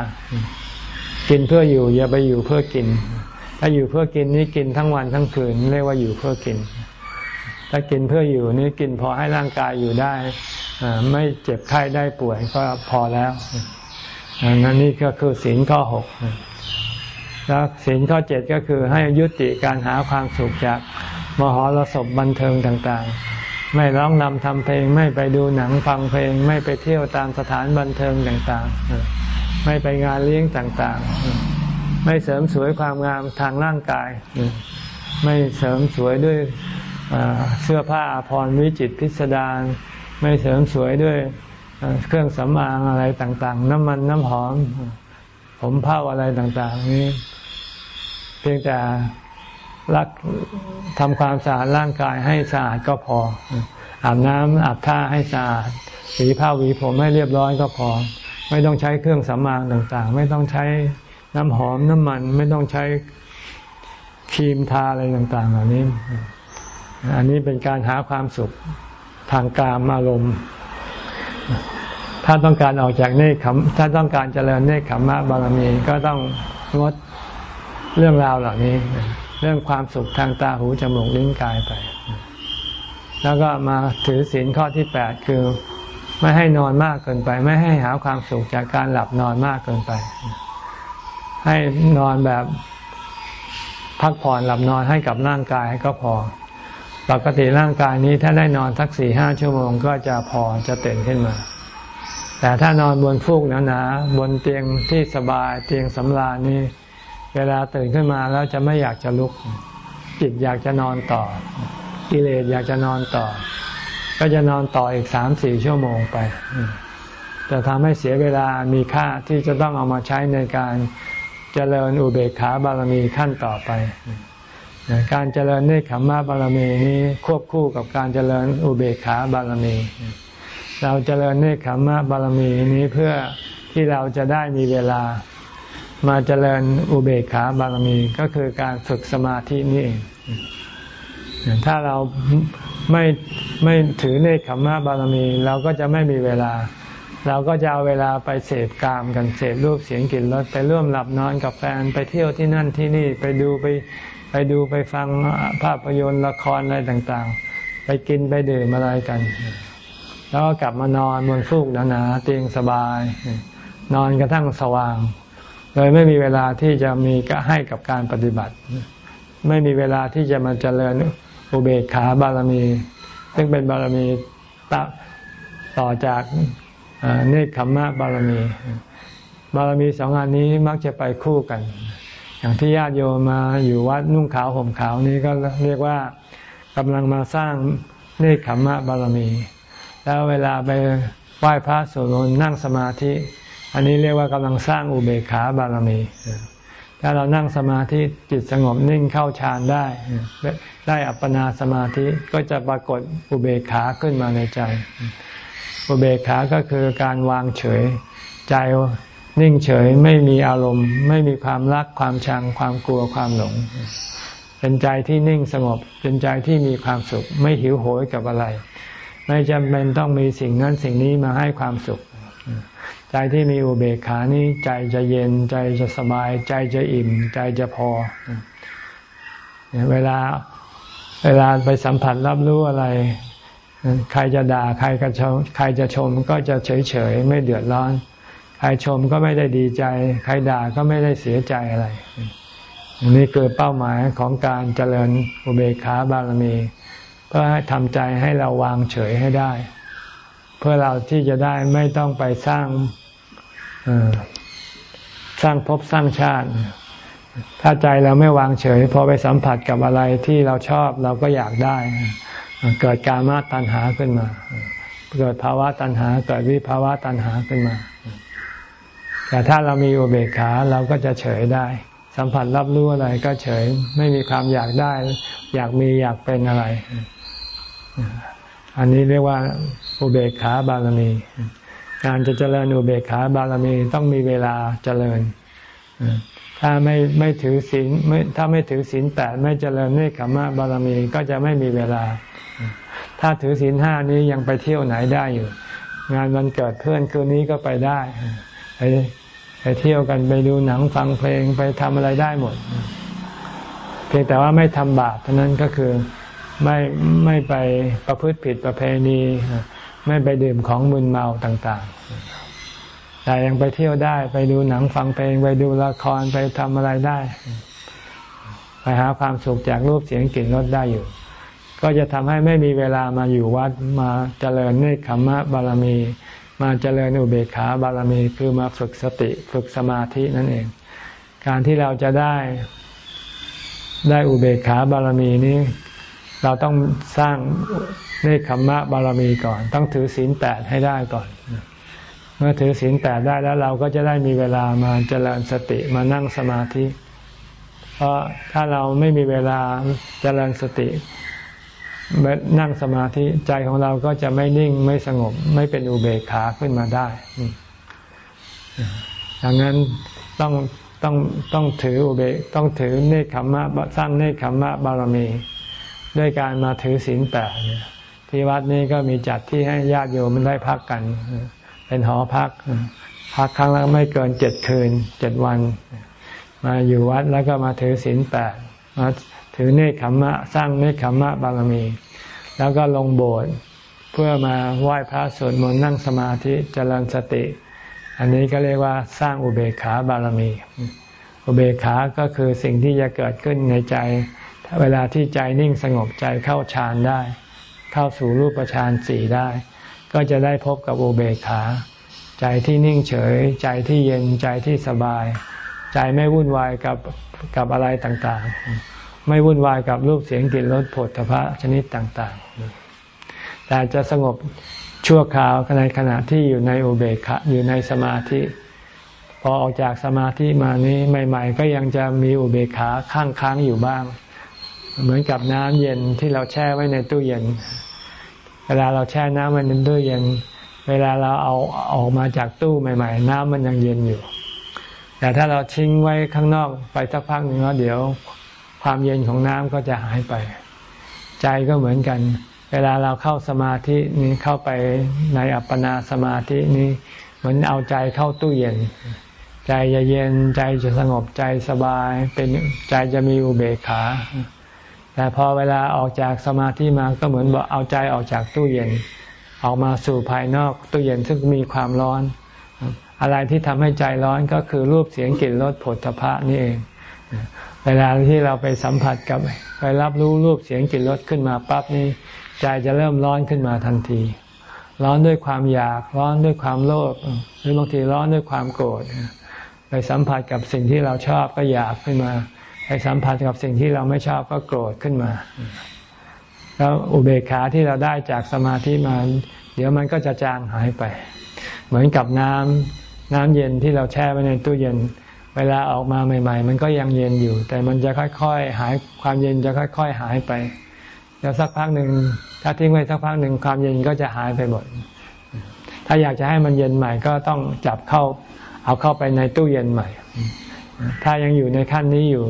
กินเพื่ออยู่อย่าไปอยู่เพื่อกิน ถ้าอยู่เพื่อกินนี่กินทั้งวันทั้งคืนเรียกว่าอยู่เพื่อกิน ถ้ากินเพื่ออยู่นี่กินพอให้ร่างกายอยู่ได้ไม่เจ็บไข้ได้ป่วยก็พอแล้วนั่นนี่ก็คือศีลข้อหกแล้วศีลข้อเจ็ดก็คือให้ยุติการหาความสุขจากมหรสพบันเทิงต่างๆ ไม่ร้องนำทำเพลง ไม่ไปดูหนังฟังเพลง ไม่ไปเที่ยวตามสถานบันเทิงต่างๆ ไม่ไปงานเลี้ยงต่างๆ ไม่เสริมสวยความงามทางร่างกาย ไม่เสริมสวยด้วยเสื้อผ้าอาภรณ์วิจิตพิสดารไม่เสริมสวยด้วยเครื่องสำอางอะไรต่าง ๆ น้ำมันน้ำหอม ผมเผ้าอะไรต่าง ๆ นี้ เพียงแต่รักทำความสะอาดร่างกายให้สะอาดก็พอ อาบน้ำอาบท่าให้สะอาดสีผ้าหวีผมให้เรียบร้อยก็พอ ไม่ต้องใช้เครื่องสำอางต่างๆ ไม่ต้องใช้น้ำหอมน้ำมัน ไม่ต้องใช้ครีมทาอะไรต่าง ๆ เหล่านี้ อันนี้เป็นการหาความสุขทางการอารมณ์ ถ้าต้องการออกจากเนคขมถ้าต้องการเจริญเนคขมมะบารมีก็ต้องงดเรื่องราวเหล่านี้ เรื่องความสุขทางตาหูจมูกลิ้นกายไป แล้วก็มาถือศีลข้อที่แปดคือ ไม่ให้นอนมากเกินไป ไม่ให้หาความสุขจากการหลับนอนมากเกินไป ให้นอนแบบพักผ่อนหลับนอนให้กับร่างกายก็พอ ปกติร่างกายนี้ถ้าได้นอนสักสี่ห้าชั่วโมงก็จะพอจะเตื่นขึ้นมา แต่ถ้านอนบนฟูกหนาๆบนเตียงที่สบายเตียงสำราญนี่เวลาตื่นขึ้นมาแล้วจะไม่อยากจะลุก จิตอยากจะนอนต่อกิเลสอยากจะนอนต่อ ก็จะนอนต่ออีกสามสี่ชั่วโมงไป จะทำให้เสียเวลามีค่าที่จะต้องเอามาใช้ในการเจริญอุเบกขาบารมีขั้นต่อไป การเจริญเนคขมมะบารมีนี้ควบคู่กับการเจริญอุเบกขาบารมี เราเจริญเนคขมมะบารมีนี้เพื่อที่เราจะได้มีเวลามาเจริญอุเบกขาบารมีก็คือการฝึกสมาธินี่เองถ้าเรา ไม่ไม่ถือเนคขมมะบารมี เราก็จะไม่มีเวลา เราก็จะเอาเวลาไปเสพกามกันเสพรูปเสียงกลิ่นรสไปร่วมหลับนอนกับแฟนไปเที่ยวที่นั่นที่นี่ไปดูไปไปดูไปฟังภาพยนตร์ละครอะไรต่างๆ ไปกินไปดื่มอะไรกัน แล้วก็กลับมานอนบนฟูกหนาๆเตียงสบาย นอนกระทั่งสว่างเลยไม่มีเวลาที่จะมีให้กับการปฏิบัติ ไม่มีเวลาที่จะมาเจริญ อุเบกขาบารมี ซึ่งเป็นบารมีต่อจากเนคขมมะบารมี บารมีสองอันนี้มักจะไปคู่กัน อย่างที่ญาติโยมมาอยู่วัดนุ่งขาวห่มขาวนี้ก็เรียกว่ากำลังมาสร้างเนคขมมะบารมี แล้วเวลาไปไหว้พระสวดมนต์นั่งสมาธิ อันนี้เรียกว่ากำลังสร้างอุเบกขาบารมีถ้าเรานั่งสมาธิจิตสงบนิ่งเข้าฌานได้ ได้อัปปนาสมาธิก็จะปรากฏอุเบกขาขึ้นมาในใจ อุเบกขาก็คือการวางเฉย ใจนิ่งเฉยไม่มีอารมณ์ ไม่มีความรักความชังความกลัวความหลง เป็นใจที่นิ่งสงบเป็นใจที่มีความสุข ไม่หิวโหยกับอะไร ไม่จำเป็นต้องมีสิ่งนั้นสิ่งนี้มาให้ความสุข ใจที่มีอุเบกขานี้ใจจะเย็นใจจะสบาย ใจจะอิ่ม ใจจะพอ เวลา เวลาไปสัมผัสรับรู้อะไร ใครจะด่าใครจะชมใครจะชมก็จะเฉยเฉยไม่เดือดร้อน ใครชมก็ไม่ได้ดีใจ ใครด่าก็ไม่ได้เสียใจอะไรนี่คือเป้าหมายของการเจริญอุเบกขาบารมี เพื่อให้ทำใจให้เราวางเฉยให้ได้ เพื่อเราที่จะได้ไม่ต้องไปสร้างสร้างภพสร้างชาติ ถ้าใจเราไม่วางเฉย พอไปสัมผัสกับอะไรที่เราชอบเราก็อยากได้ เกิดการมาตัณหาขึ้นมา เกิดภาวะตัณหา เกิดวิภาวะตัณหาขึ้นมา แต่ถ้าเรามีอุเบกขาเราก็จะเฉยได้ สัมผัสรับรู้อะไรก็เฉย ไม่มีความอยากได้ อยากมีอยากเป็นอะไร อันนี้เรียกว่าอุเบกขาบารมี การจะเจริญอุเบกขาบารมีต้องมีเวลาเจริญ ถ้าไม่ไม่ถือศีลไม่ถ้าไม่ถือศีลแปดไม่เจริญเนคขมะบารมีก็จะไม่มีเวลา ถ้าถือศีลห้านี้ยังไปเที่ยวไหนได้อยู่ งานวันเกิดเพื่อนคืนนี้ก็ไปได้ไปไปเที่ยวกันไปดูหนังฟังเพลงไปทำอะไรได้หมด เพียงแต่ว่าไม่ทำบาปเท่านั้นก็คือไม่ไม่ไปประพฤติผิดประเพณี ไม่ไปดื่มของมึนเมาต่าง ๆ แต่ยังไปเที่ยวได้ ไปดูหนังฟังเพลงไปดูละครไปทำอะไรได้ ไปหาความสุขจากรูปเสียงกลิ่นรสได้อยู่ ก็จะทำให้ไม่มีเวลามาอยู่วัดมาเจริญเนคขมะบารมี มาเจริญอุเบกขาบารมีคือมาฝึกสติฝึกสมาธินั่นเอง การที่เราจะได้ได้อุเบกขาบารมีนี้ เราต้องสร้างเนคขมะบารมีก่อน ต้องถือศีลแปดให้ได้ก่อน มื่อถือศีลแปดได้แล้วเราก็จะได้มีเวลามาเจริญสติมานั่งสมาธิ เพราะถ้าเราไม่มีเวลาเจริญสตินั่งสมาธิใจของเราก็จะไม่นิ่งไม่สงบ ไม่เป็นอุเบกขาขึ้นมาได้ดังนั้นต้องต้องต้องถืออุเบกต้องถือเนคขมมะสร้างเนคขมมะบารมี ด้วยการมาถือศีลแปดที่วัดนี้ก็มีจัดที่ให้ญาติโยมได้พักกัน เป็นหอพัก พักครั้งละไม่เกินเจ็ดคืนเจ็ดวัน มาอยู่วัดแล้วก็มาถือศีลแปดมาถือเนคขมมะ สร้างเนคขมมะบารมี แล้วก็ลงโบสถ์เพื่อมาไหว้พระสวดมนต์นั่งสมาธิเจริญสติ อันนี้ก็เรียกว่าสร้างอุเบกขาบารมี อุเบกขาก็คือสิ่งที่จะเกิดขึ้นในใจ เวลาที่ใจนิ่งสงบใจเข้าฌานได้ เข้าสู่รูปฌานสี่ได้ ก็จะได้พบกับอุเบกขา ใจที่นิ่งเฉย ใจที่เย็นใจที่สบาย ใจไม่วุ่นวายกับกับอะไรต่างๆ ไม่วุ่นวายกับรูปเสียงกลิ่นรสผลทพะชนิดต่างๆ แต่จะสงบชั่วคราวในขณะที่อยู่ในอุเบกขาอยู่ในสมาธิ พอออกจากสมาธิมานี้ใหม่ ๆ ก็ยังจะมีอุเบกขาค้างค้างอยู่บ้าง เหมือนกับน้ำเย็นที่เราแช่ไว้ในตู้เย็น เวลาเราแช่น้ำไว้ในตู้เย็น เวลาเราเอาออกมาจากตู้ใหม่ ๆ น้ำมันยังเย็นอยู่ แต่ถ้าเราทิ้งไว้ข้างนอกไปสักพักหนึ่งแล้วเดี๋ยวความเย็นของน้ำก็จะหายไป ใจก็เหมือนกัน เวลาเราเข้าสมาธินี้เข้าไปในอัปปนาสมาธินี้เหมือนเอาใจเข้าตู้เย็น ใจจะเย็นใจจะสงบใจสบาย เป็นใจจะมีอุเบกขา แต่พอเวลาออกจากสมาธิมาก็เหมือนบอกเอาใจออกจากตู้เย็น ออกมาสู่ภายนอกตู้เย็นซึ่งมีความร้อน อะไรที่ทำให้ใจร้อนก็คือรูปเสียงกลิ่นรสผลพระนี่เอง เวลาที่เราไปสัมผัสกับไปรับรู้รูปเสียงกลิ่นรสขึ้นมาปั๊บนี่ใจจะเริ่มร้อนขึ้นมาทันที ร้อนด้วยความอยากร้อนด้วยความโลภหรือบางทีร้อนด้วยความโกรธไปสัมผัสกับสิ่งที่เราชอบก็อยากขึ้นมา ไปสัมผัสกับสิ่งที่เราไม่ชอบก็โกรธขึ้นมา แล้วอุเบกขาที่เราได้จากสมาธิมา เดี๋ยวมันก็จะจางหายไป เหมือนกับน้ำน้ำเย็นที่เราแช่ไว้ในตู้เย็น เวลาออกมาใหม่ ๆ มันก็ยังเย็นอยู่ แต่มันจะค่อยๆหายความเย็นจะค่อย ๆ หายไปแล้วสักพักหนึ่งถ้าทิ้งไว้สักพักหนึ่งความเย็นก็จะหายไปหมด ถ้าอยากจะให้มันเย็นใหม่ก็ต้องจับเข้า เอาเข้าไปในตู้เย็นใหม่ ถ้ายังอยู่ในขั้นนี้อยู่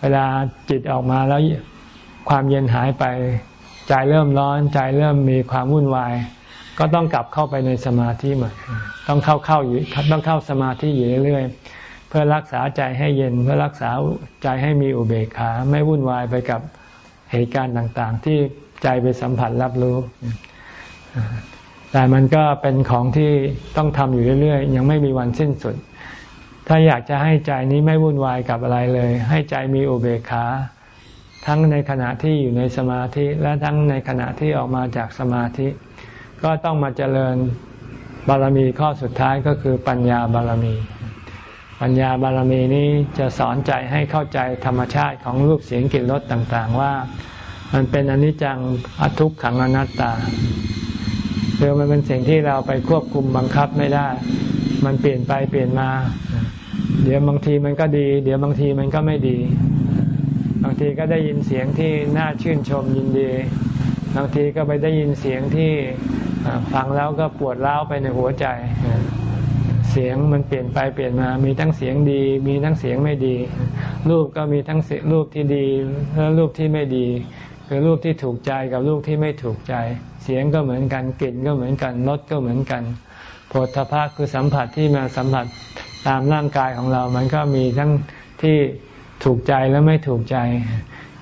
เวลาจิตออกมาแล้วความเย็นหายไป ใจเริ่มร้อน ใจเริ่มมีความวุ่นวาย ก็ต้องกลับเข้าไปในสมาธิใหม่ต้องเข้าเข้าอยู่ต้องเข้าสมาธิอยู่เรื่อยๆเพื่อรักษาใจให้เย็น เพื่อรักษาใจให้มีอุเบกขา ไม่วุ่นวายไปกับเหตุการณ์ต่าง ๆ ที่ใจไปสัมผัสรับรู้แต่มันก็เป็นของที่ต้องทำอยู่เรื่อยๆ ยังไม่มีวันสิ้นสุด ถ้าอยากจะให้ใจนี้ไม่วุ่นวายกับอะไรเลย ให้ใจมีอุเบกขา ทั้งในขณะที่อยู่ในสมาธิและทั้งในขณะที่ออกมาจากสมาธิ ก็ต้องมาเจริญบารมีข้อสุดท้ายก็คือปัญญาบารมี ปัญญาบารมีนี้จะสอนใจให้เข้าใจธรรมชาติของรูปเสียงกลิ่นรสต่างๆ ว่า มันเป็นอนิจจังอทุกขังอนัตตาคือมันเป็นสิ่งที่เราไปควบคุมบังคับไม่ได้ มันเปลี่ยนไปเปลี่ยนมา เดี๋ยวบางทีมันก็ดี เดี๋ยวบางทีมันก็ไม่ดี บางทีก็ได้ยินเสียงที่น่าชื่นชมยินดี บางทีก็ไปได้ยินเสียงที่ฟังแล้วก็ปวดร้าวไปในหัวใจ เสียงมันเปลี่ยนไปเปลี่ยนมา มีทั้งเสียงดี มีทั้งเสียงไม่ดี รูปก็มีทั้งรูปที่ดีและรูปที่ไม่ดีคือรูปที่ถูกใจกับรูปที่ไม่ถูกใจ เสียงก็เหมือนกันกลิ่นก็เหมือนกันรสก็เหมือนกันโผฏฐะคือสัมผัสที่มาสัมผัส ตามร่างกายของเรา มันก็มีทั้งที่ถูกใจและไม่ถูกใจ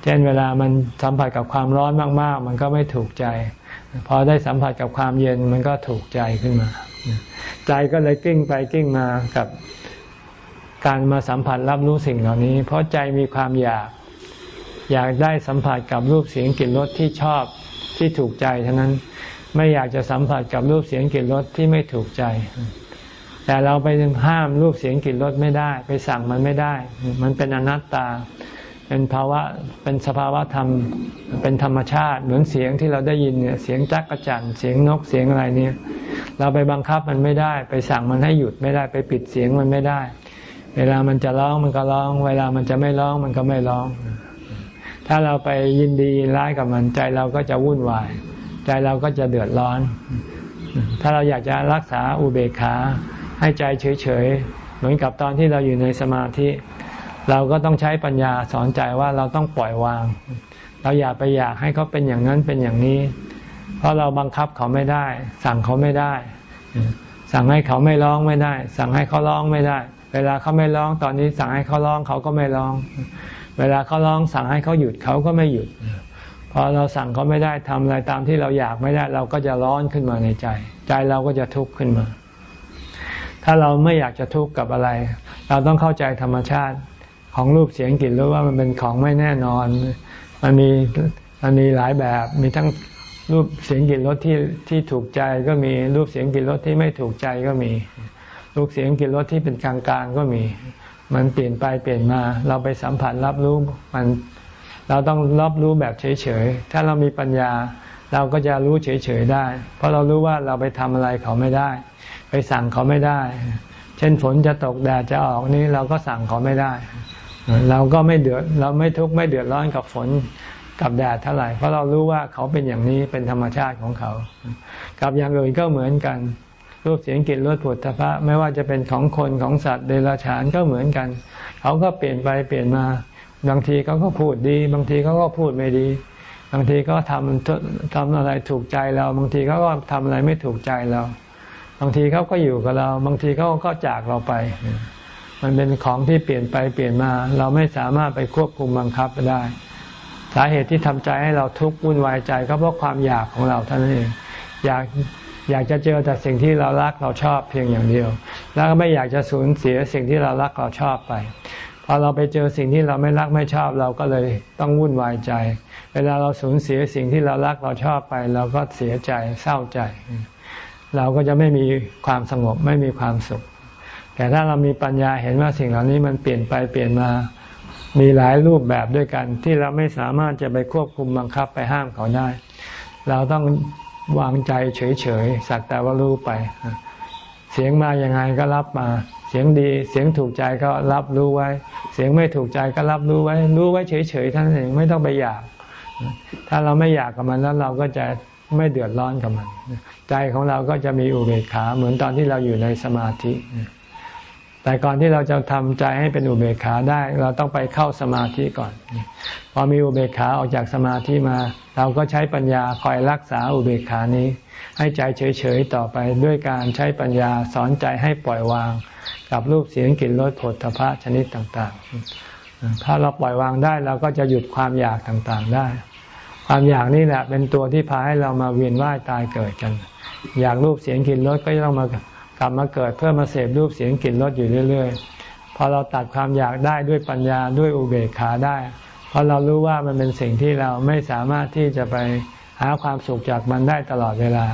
เช่นเวลามันสัมผัสกับความร้อนมาก ๆ มันก็ไม่ถูกใจ พอได้สัมผัสกับความเย็นมันก็ถูกใจขึ้นมา ใจก็เลยกิ้งไปกิ้งมากับการมาสัมผัสรับรู้สิ่งเหล่านี้ เพราะใจมีความอยาก อยากได้สัมผัสกับรูปเสียงกลิ่นรสที่ชอบที่ถูกใจเท่านั้นไม่อยากจะสัมผัสกับรูปเสียงกลิ่นรสที่ไม่ถูกใจ แต่เราไปห้ามรูปเสียงกลิ่นรสไม่ได้ ไปสั่งมันไม่ได้ มันเป็นอนัตตา เป็นภาวะเป็นสภาวะธรรม เป็นธรรมชาติเหมือนเสียงที่เราได้ยินเนี่ยเสียงจักกระจันเสียงนกเสียงอะไรเนี่ย เราไปบังคับมันไม่ได้ ไปสั่งมันให้หยุดไม่ได้ ไปปิดเสียงมันไม่ได้ เวลามันจะร้องมันก็ร้อง เวลามันจะไม่ร้องมันก็ไม่ร้อง ถ้าเราไปยินดีร้ายกับมันใจเราก็จะวุ่นวาย ใจเราก็จะเดือดร้อน ถ้าเราอยากจะรักษาอุเบกขา ให้ใจเฉยๆ เหมือนกับตอนที่เราอยู่ในสมาธิ เราก็ต้องใช้ปัญญาสอนใจว่าเราต้องปล่อยวาง เราอย่าไปอยากให้เขาเป็นอย่างนั้นเป็นอย่างนี้ เพราะเราบังคับเขาไม่ได้ สั่งเขาไม่ได้ สั่งให้เขาไม่ร้องไม่ได้ สั่งให้เขาร้องไม่ได้ เวลาเขาไม่ร้องตอนนี้สั่งให้เขาร้องเขาก็ไม่ร้อง เวลาเขาร้องสั่งให้เขาหยุดเขาก็ไม่หยุดพอเราสั่งเขาไม่ได้ทำอะไรตามที่เราอยากไม่ได้ เราก็จะร้อนขึ้นมาในใจ ใจเราก็จะทุกข์ขึ้นมา ถ้าเราไม่อยากจะทุกข์กับอะไร เราต้องเข้าใจธรรมชาติของรูปเสียงกลิ่นรู้ว่ามันเป็นของไม่แน่นอน มันมีมันมีหลายแบบ มีทั้งรูปเสียงกลิ่นรสที่ที่ถูกใจก็มีรูปเสียงกลิ่นรสที่ไม่ถูกใจก็มีรูปเสียงกลิ่นรสที่เป็นกลางๆก็มี มันเปลี่ยนไปเปลี่ยนมา เราไปสัมผัสรับรู้มันเราต้องรับรู้แบบเฉยๆ ถ้าเรามีปัญญา เราก็จะรู้เฉยๆได้ เพราะเรารู้ว่าเราไปทำอะไรเขาไม่ได้ ไปสั่งเขาไม่ได้ เช่นฝนจะตกแดดจะออกนี่เราก็สั่งเขาไม่ได้ เราก็ไม่เดือดเราไม่ทุกข์ไม่เดือดร้อนกับฝนกับแดดเท่าไหร่เพราะเรารู้ว่าเขาเป็นอย่างนี้เป็นธรรมชาติของเขา กับอย่างอื่นก็เหมือนกัน รูปเสียงกลิ่นรสผลพะไม่ว่าจะเป็นของคนของสัตว์เดรัจฉานก็เหมือนกัน เขาก็เปลี่ยนไปเปลี่ยนมา บางทีเขาก็พูดดี บางทีเขาก็พูดไม่ดี บางทีก็ทำทำอะไรถูกใจเรา บางทีเขาก็ทำอะไรไม่ถูกใจเรา บางทีเขาก็อยู่กับเรา บางทีเขาก็จากเราไป มันเป็นของที่เปลี่ยนไปเปลี่ยนมา เราไม่สามารถไปควบคุมบังคับได้ สาเหตุที่ทำใจให้เราทุกข์วุ่นวายใจก็เพราะความอยากของเราเท่านั้นเอง อยากอยากจะเจอแต่สิ่งที่เรารักเราชอบเพียงอย่างเดียว แล้วก็ไม่อยากจะสูญเสียสิ่งที่เรารักเราชอบไปพอเราไปเจอสิ่งที่เราไม่รักไม่ชอบเราก็เลยต้องวุ่นวายใจ เวลาเราสูญเสียสิ่งที่เรารักเราชอบไป เราก็เสียใจเศร้าใจ เราก็จะไม่มีความสงบไม่มีความสุข แต่ถ้าเรามีปัญญาเห็นว่าสิ่งเหล่านี้มันเปลี่ยนไปเปลี่ยนมามีหลายรูปแบบด้วยกัน ที่เราไม่สามารถจะไปควบคุมบังคับไปห้ามเขาได้ เราต้องวางใจเฉยๆสักแต่ว่ารู้ไป เสียงมาอย่างไงก็รับมา เสียงดีเสียงถูกใจก็รับรู้ไว้ เสียงไม่ถูกใจก็รับรู้ไว้ รู้ไว้เฉยๆท่านเองไม่ต้องไปอยาก ถ้าเราไม่อยากกับมันแล้วเราก็จะ ไม่เดือดร้อนกับมัน ใจของเราก็จะมีอุเบกขาเหมือนตอนที่เราอยู่ในสมาธิ แต่ก่อนที่เราจะทำใจให้เป็นอุเบกขาได้ เราต้องไปเข้าสมาธิก่อน พอมีอุเบกขาออกจากสมาธิมา เราก็ใช้ปัญญาคอยรักษาอุเบกขานี้ ให้ใจเฉยๆต่อไปด้วยการใช้ปัญญาสอนใจให้ปล่อยวาง กับรูปเสียงกลิ่นรสผลทพะชนิดต่างๆ ถ้าเราปล่อยวางได้เราก็จะหยุดความอยากต่างๆได้ ความอยากนี่แหละ เป็นตัวที่พาให้เรามาเวียนว่ายตายเกิดกัน อยากรูปเสียงกลิ่นรสก็ต้องมากลับมาเกิดเพื่อมาเสพรูปเสียงกลิ่นรสอยู่เรื่อย ๆ พอเราตัดความอยากได้ด้วยปัญญาด้วยอุเบกขาได้ เพราะเรารู้ว่ามันเป็นสิ่งที่เราไม่สามารถที่จะไปหาความสุขจากมันได้ตลอดเวลา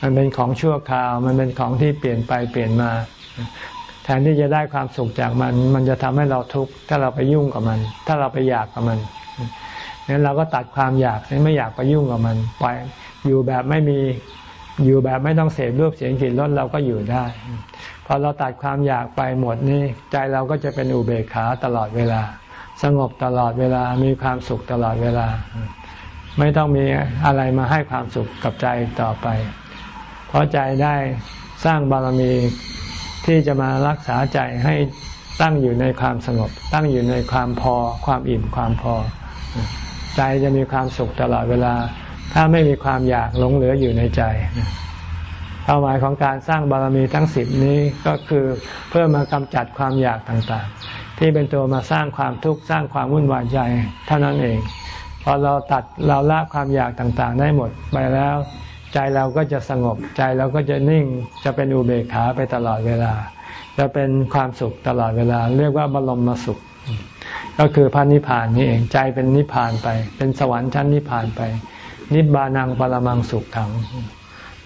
มันเป็นของชั่วคราว มันเป็นของที่เปลี่ยนไปเปลี่ยนมา แทนที่จะได้ความสุขจากมัน มันจะทำให้เราทุกข์ถ้าเราไปยุ่งกับมัน ถ้าเราไปอยากกับมัน งั้นเราก็ตัดความอยากไม่อยากไปยุ่งกับมันไปอยู่แบบไม่มีอยู่แบบไม่ต้องเสพรูปเสียงกลิ่นรสเราก็อยู่ได้พอเราตัดความอยากไปหมดนี่ใจเราก็จะเป็นอุเบกขาตลอดเวลา สงบตลอดเวลามีความสุขตลอดเวลา ไม่ต้องมีอะไรมาให้ความสุขกับใจต่อไป เพราะใจได้สร้างบารมีที่จะมารักษาใจให้ตั้งอยู่ในความสงบ ตั้งอยู่ในความพอความอิ่มความพอ ใจจะมีความสุขตลอดเวลา ถ้าไม่มีความอยากหลงเหลืออยู่ในใจเป้าหมายของการสร้างบารมีทั้งสิบนี้ก็คือเพื่อมากำจัดความอยากต่างๆ ที่เป็นตัวมาสร้างความทุกข์สร้างความวุ่นวายใจเท่านั้นเอง พอเราตัดเราละความอยากต่างๆ ได้หมดไปแล้ว ใจเราก็จะสงบใจเราก็จะนิ่งจะเป็นอุเบกขาไปตลอดเวลา จะเป็นความสุขตลอดเวลา เรียกว่าบรมมาสุข ก็คือพระนิพพานนี่เองใจเป็นนิพพานไป เป็นสวรรค์ชั้นนิพพานไป นิบานังปรมังสุขขัง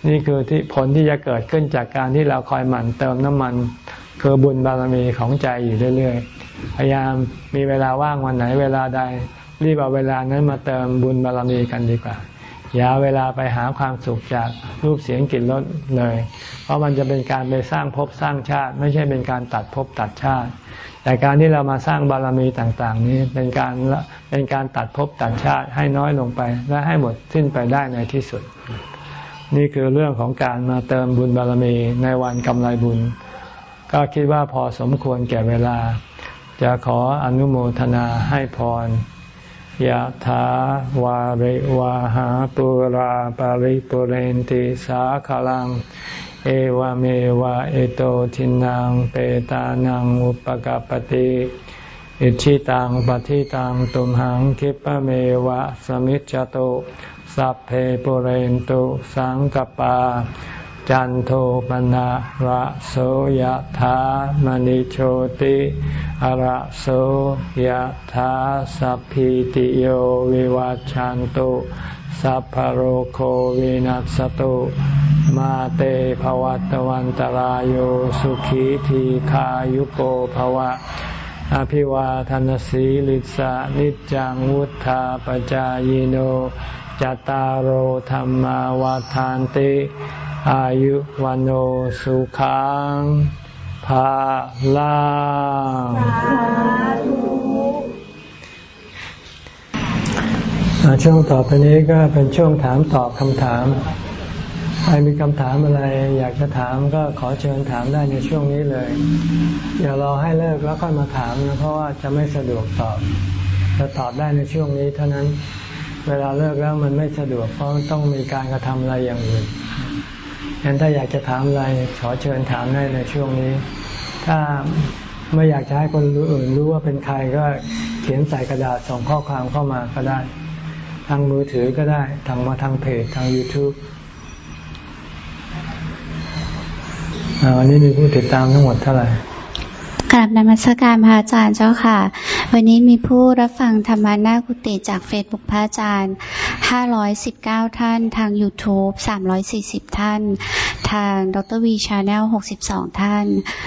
นี่คือที่ผลที่จะเกิดขึ้นจากการที่เราคอยหมั่นเติมน้ำมันคือบุญบารมีของใจอยู่เรื่อยๆพยายามมีเวลาว่างวันไหนเวลาใดรีบเอาเวลานั้นมาเติมบุญบารมีกันดีกว่า อย่าเวลาไปหาความสุขจากรูปเสียงกลิ่นรสเลย เพราะมันจะเป็นการไปสร้างภพสร้างชาติ ไม่ใช่เป็นการตัดภพตัดชาติ แต่การที่เรามาสร้างบารมีต่างๆ นี้เป็นการเป็นการตัดภพตัดชาติให้น้อยลงไป และให้หมดสิ้นไปได้ในที่สุด นี่คือเรื่องของการมาเติมบุญบารมีในวันกำไรบุญ ก็คิดว่าพอสมควรแก่เวลา จะขออนุโมทนาให้พร ยะถาวาริวาหาปุราปาริปุเรนติสาขลัง เอวเมวะเอโตทินังเปตานังอุปกปติอิชิตังปฏิตังตุมหังคิปะเมวะสมิจจโตสัพเพปุเรนตุสังกปา จันโทปนะระโสยธามณิโชติระโสยธาสัพพิติโยวิวัจจันตุสัพพโรโควินัสตุมาเตภวัตวันตรโยสุขีทีขายุโกภวะ อภิวาทานสีลิสานิจังวุธาปจายโนจตารโหธรรมวาทานติ อายุวันโอสุขังภาลาช่วงต่อไปนี้ก็เป็นช่วงถามตอบคำถาม ใครมีคำถามอะไร อยากจะถามก็ขอเชิญถามได้ในช่วงนี้เลย อย่ารอให้เลิกแล้วค่อยมาถามนะเพราะว่าจะไม่สะดวกตอบ จะตอบได้ในช่วงนี้เท่านั้น เวลาเลิกแล้วมันไม่สะดวกเพราะต้องมีการกระทำอะไรอย่างอื่น งั้นถ้าอยากจะถามอะไรขอเชิญถามได้ในช่วงนี้ ถ้าไม่อยากจะให้คนรู้อื่นรู้ว่าเป็นใครก็เขียนใส่กระดาษส่งข้อความเข้ามาก็ได้ ทางมือถือก็ได้ทางมาทางเพจทาง YouTube วันนี้มีผู้ติดตามทั้งหมดเท่าไหร่ กราบนมัสการพระอาจารย์เจ้าค่ะ วันนี้มีผู้รับฟังธรรมะหน้ากุฏิจากเฟซบุ๊กพระอาจารย์ 519 ท่าน ทาง YouTube 340 ท่าน ทางดร.วี Channel 62 ท่าน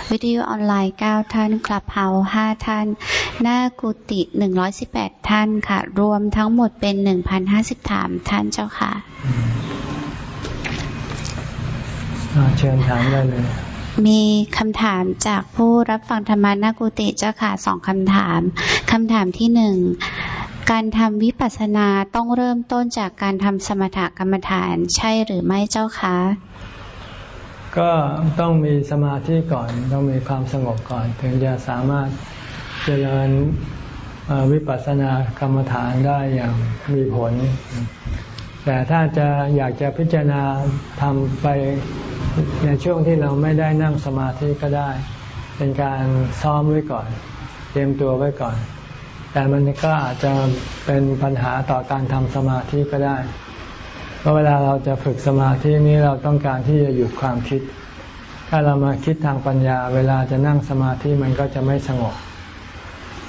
วิทยุออนไลน์ 9 ท่าน คลับเฮาส์5ท่าน หน้ากุติ 118 ท่านค่ะ รวมทั้งหมดเป็น 1,053 ท่านเจ้าค่ะเชิญถามได้เลย มีคำถามจากผู้รับฟังธรรมานากุติเจ้าค่ะสองคำถามคำถามที่หนึ่งการทำวิปัสสนาต้องเริ่มต้นจากการทำสมถกรรมฐานใช่หรือไม่เจ้าคะก็ต้องมีสมาธิก่อนต้องมีความสงบก่อน ถึงจะสามารถเจริญวิปัสสนากรรมฐานได้อย่างมีผล แต่ถ้าจะอยากจะพิจารณาทำไปในช่วงที่เราไม่ได้นั่งสมาธิก็ได้ เป็นการซ้อมไว้ก่อน เตรียมตัวไว้ก่อน แต่มันก็อาจจะเป็นปัญหาต่อการทำสมาธิก็ได้ เพราะเวลาเราจะฝึกสมาธินี้เราต้องการที่จะหยุดความคิด ถ้าเรามาคิดทางปัญญา เวลาจะนั่งสมาธิมันก็จะไม่สงบ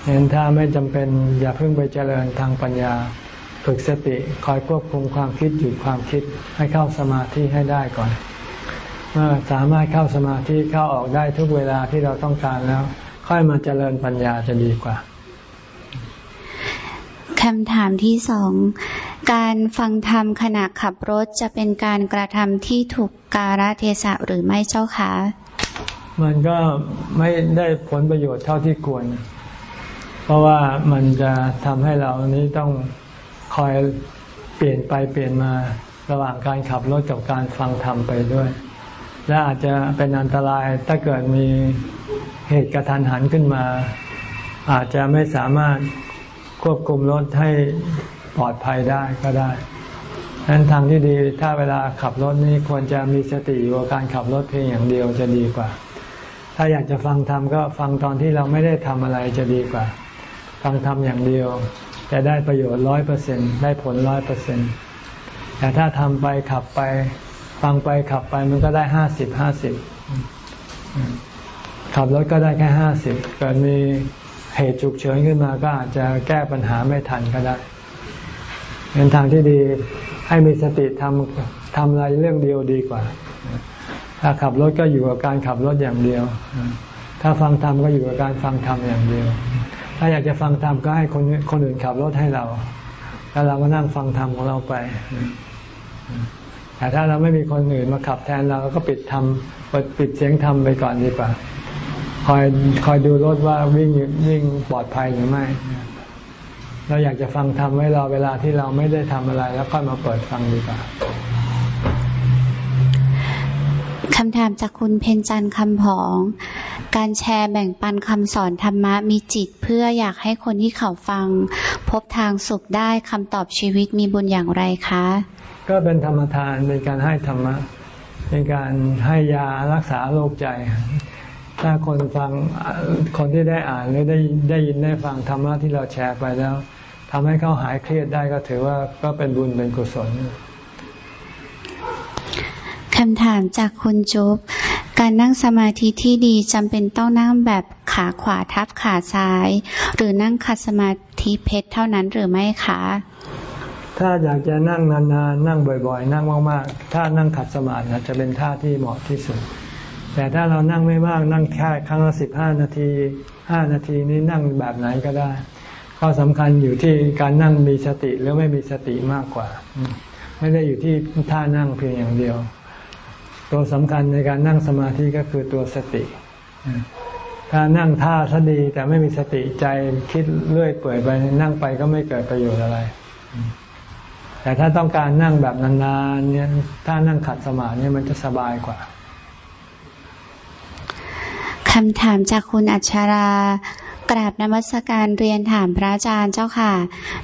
เห็นถ้าไม่จำเป็นอย่าเพิ่งไปเจริญทางปัญญา ฝึกสติคอยควบคุมความคิดหยุดความคิดให้เข้าสมาธิให้ได้ก่อนมื่อสามารถเข้าสมาธิเข้าออกได้ทุกเวลาที่เราต้องการแล้ว ค่อยมาเจริญปัญญาจะดีกว่าคำถามที่สอง การฟังธรรมขณะขับรถจะเป็นการกระทำที่ถูกกาลเทศะหรือไม่เจ้าคะ มันก็ไม่ได้ผลประโยชน์เท่าที่ควร เพราะว่ามันจะทำให้เรานี้ต้องค อยเปลี่ยนไปเปลี่ยนมาระหว่างการขับรถกับการฟังธรรมไปด้วย และอาจจะเป็นอันตรายถ้าเกิดมีเหตุกระทันหันขึ้นมา อาจจะไม่สามารถควบคุมรถให้ปลอดภัยได้ก็ได้ดังนั้นทางที่ดีถ้าเวลาขับรถนี้ควรจะมีสติอยู่กับการขับรถเพียงอย่างเดียวจะดีกว่า ถ้าอยากจะฟังธรรมก็ฟังตอนที่เราไม่ได้ทำอะไรจะดีกว่า ฟังธรรมอย่างเดียว จะได้ประโยชน์ร้อยเปอร์เซ็นได้ผลร้อยเปอร์เซ็นแต่ถ้าทำไปขับไป ฟังไปขับไปมันก็ได้ห้าสิบห้าสิบขับรถก็ได้แค่ห้าสิบเกิดมีเหตุฉุกเฉินขึ้นมาก็อาจจะแก้ปัญหาไม่ทันก็ได้เป็นทางที่ดีให้มีสติทำทำอะไรเรื่องเดียวดีกว่า ถ้าขับรถก็อยู่กับการขับรถอย่างเดียว ถ้าฟังธรรมก็อยู่กับการฟังธรรมอย่างเดียว ถ้าอยากจะฟังธรรมก็ให้คนคนอื่นขับรถให้เรา แล้วเราก็นั่งฟังธรรมของเราไป แต่ถ้าเราไม่มีคนอื่นมาขับแทนเราก็ปิดธรรมปิดเสียงธรรมไปก่อนดีกว่า คอยคอยดูรถว่าวิ่งวิ่งปลอดภัยหรือไม่เราอยากจะฟังทำไว้รอเวลาที่เราไม่ได้ทำอะไร แล้วค่อยมาเปิดฟังดีกว่า คำถามจากคุณเพนจันคำผอง การแชร์แบ่งปันคำสอนธรรมะมีจิตเพื่ออยากให้คนที่เขาฟัง พบทางสุขได้คำตอบชีวิตมีบุญอย่างไรคะ ก็เป็นธรรมทานเป็นการให้ธรรมะ เป็นการให้ยารักษาโรคใจ ถ้าคนฟังคนที่ได้อ่านหรือได้ได้ยินได้ฟังธรรมะที่เราแชร์ไปแล้วทำให้เขาหายเครียดได้ก็ถือว่าก็เป็นบุญเป็นกุศล คำถามจากคุณจุ๊บการนั่งสมาธิที่ดีจำเป็นต้องนั่งแบบขาขวาทับขาซ้าย หรือนั่งคัดสมาธิเพชรเท่านั้นหรือไม่คะ ถ้าอยากจะนั่งนานๆนั่งบ่อยๆ นั่งมากๆถ้านั่งขัดสมาธิจะเป็นท่าที่เหมาะที่สุด แต่ถ้าเรานั่งไม่มากนั่งแค่ครั้งละสิบห้านาทีห้านาทีนี้นั่งแบบไหนก็ได้ข้อสำคัญอยู่ที่การนั่งมีสติหรือไม่มีสติมากกว่า ไม่ได้อยู่ที่ท่านั่งเพียงอย่างเดียว ตัวสำคัญในการนั่งสมาธิก็คือตัวสติ ถ้านั่งท่าสดีแต่ไม่มีสติใจคิดเลื่อยเปื่อยไปนั่งไปก็ไม่เกิดประโยชน์อะไร แต่ถ้าต้องการนั่งแบบนานๆเนี่ยถ้านั่งขัดสมาธิเนี่ยมันจะสบายกว่าคำถามจากคุณอัชรา กราบนมัสการเรียนถามพระอาจารย์เจ้าค่ะ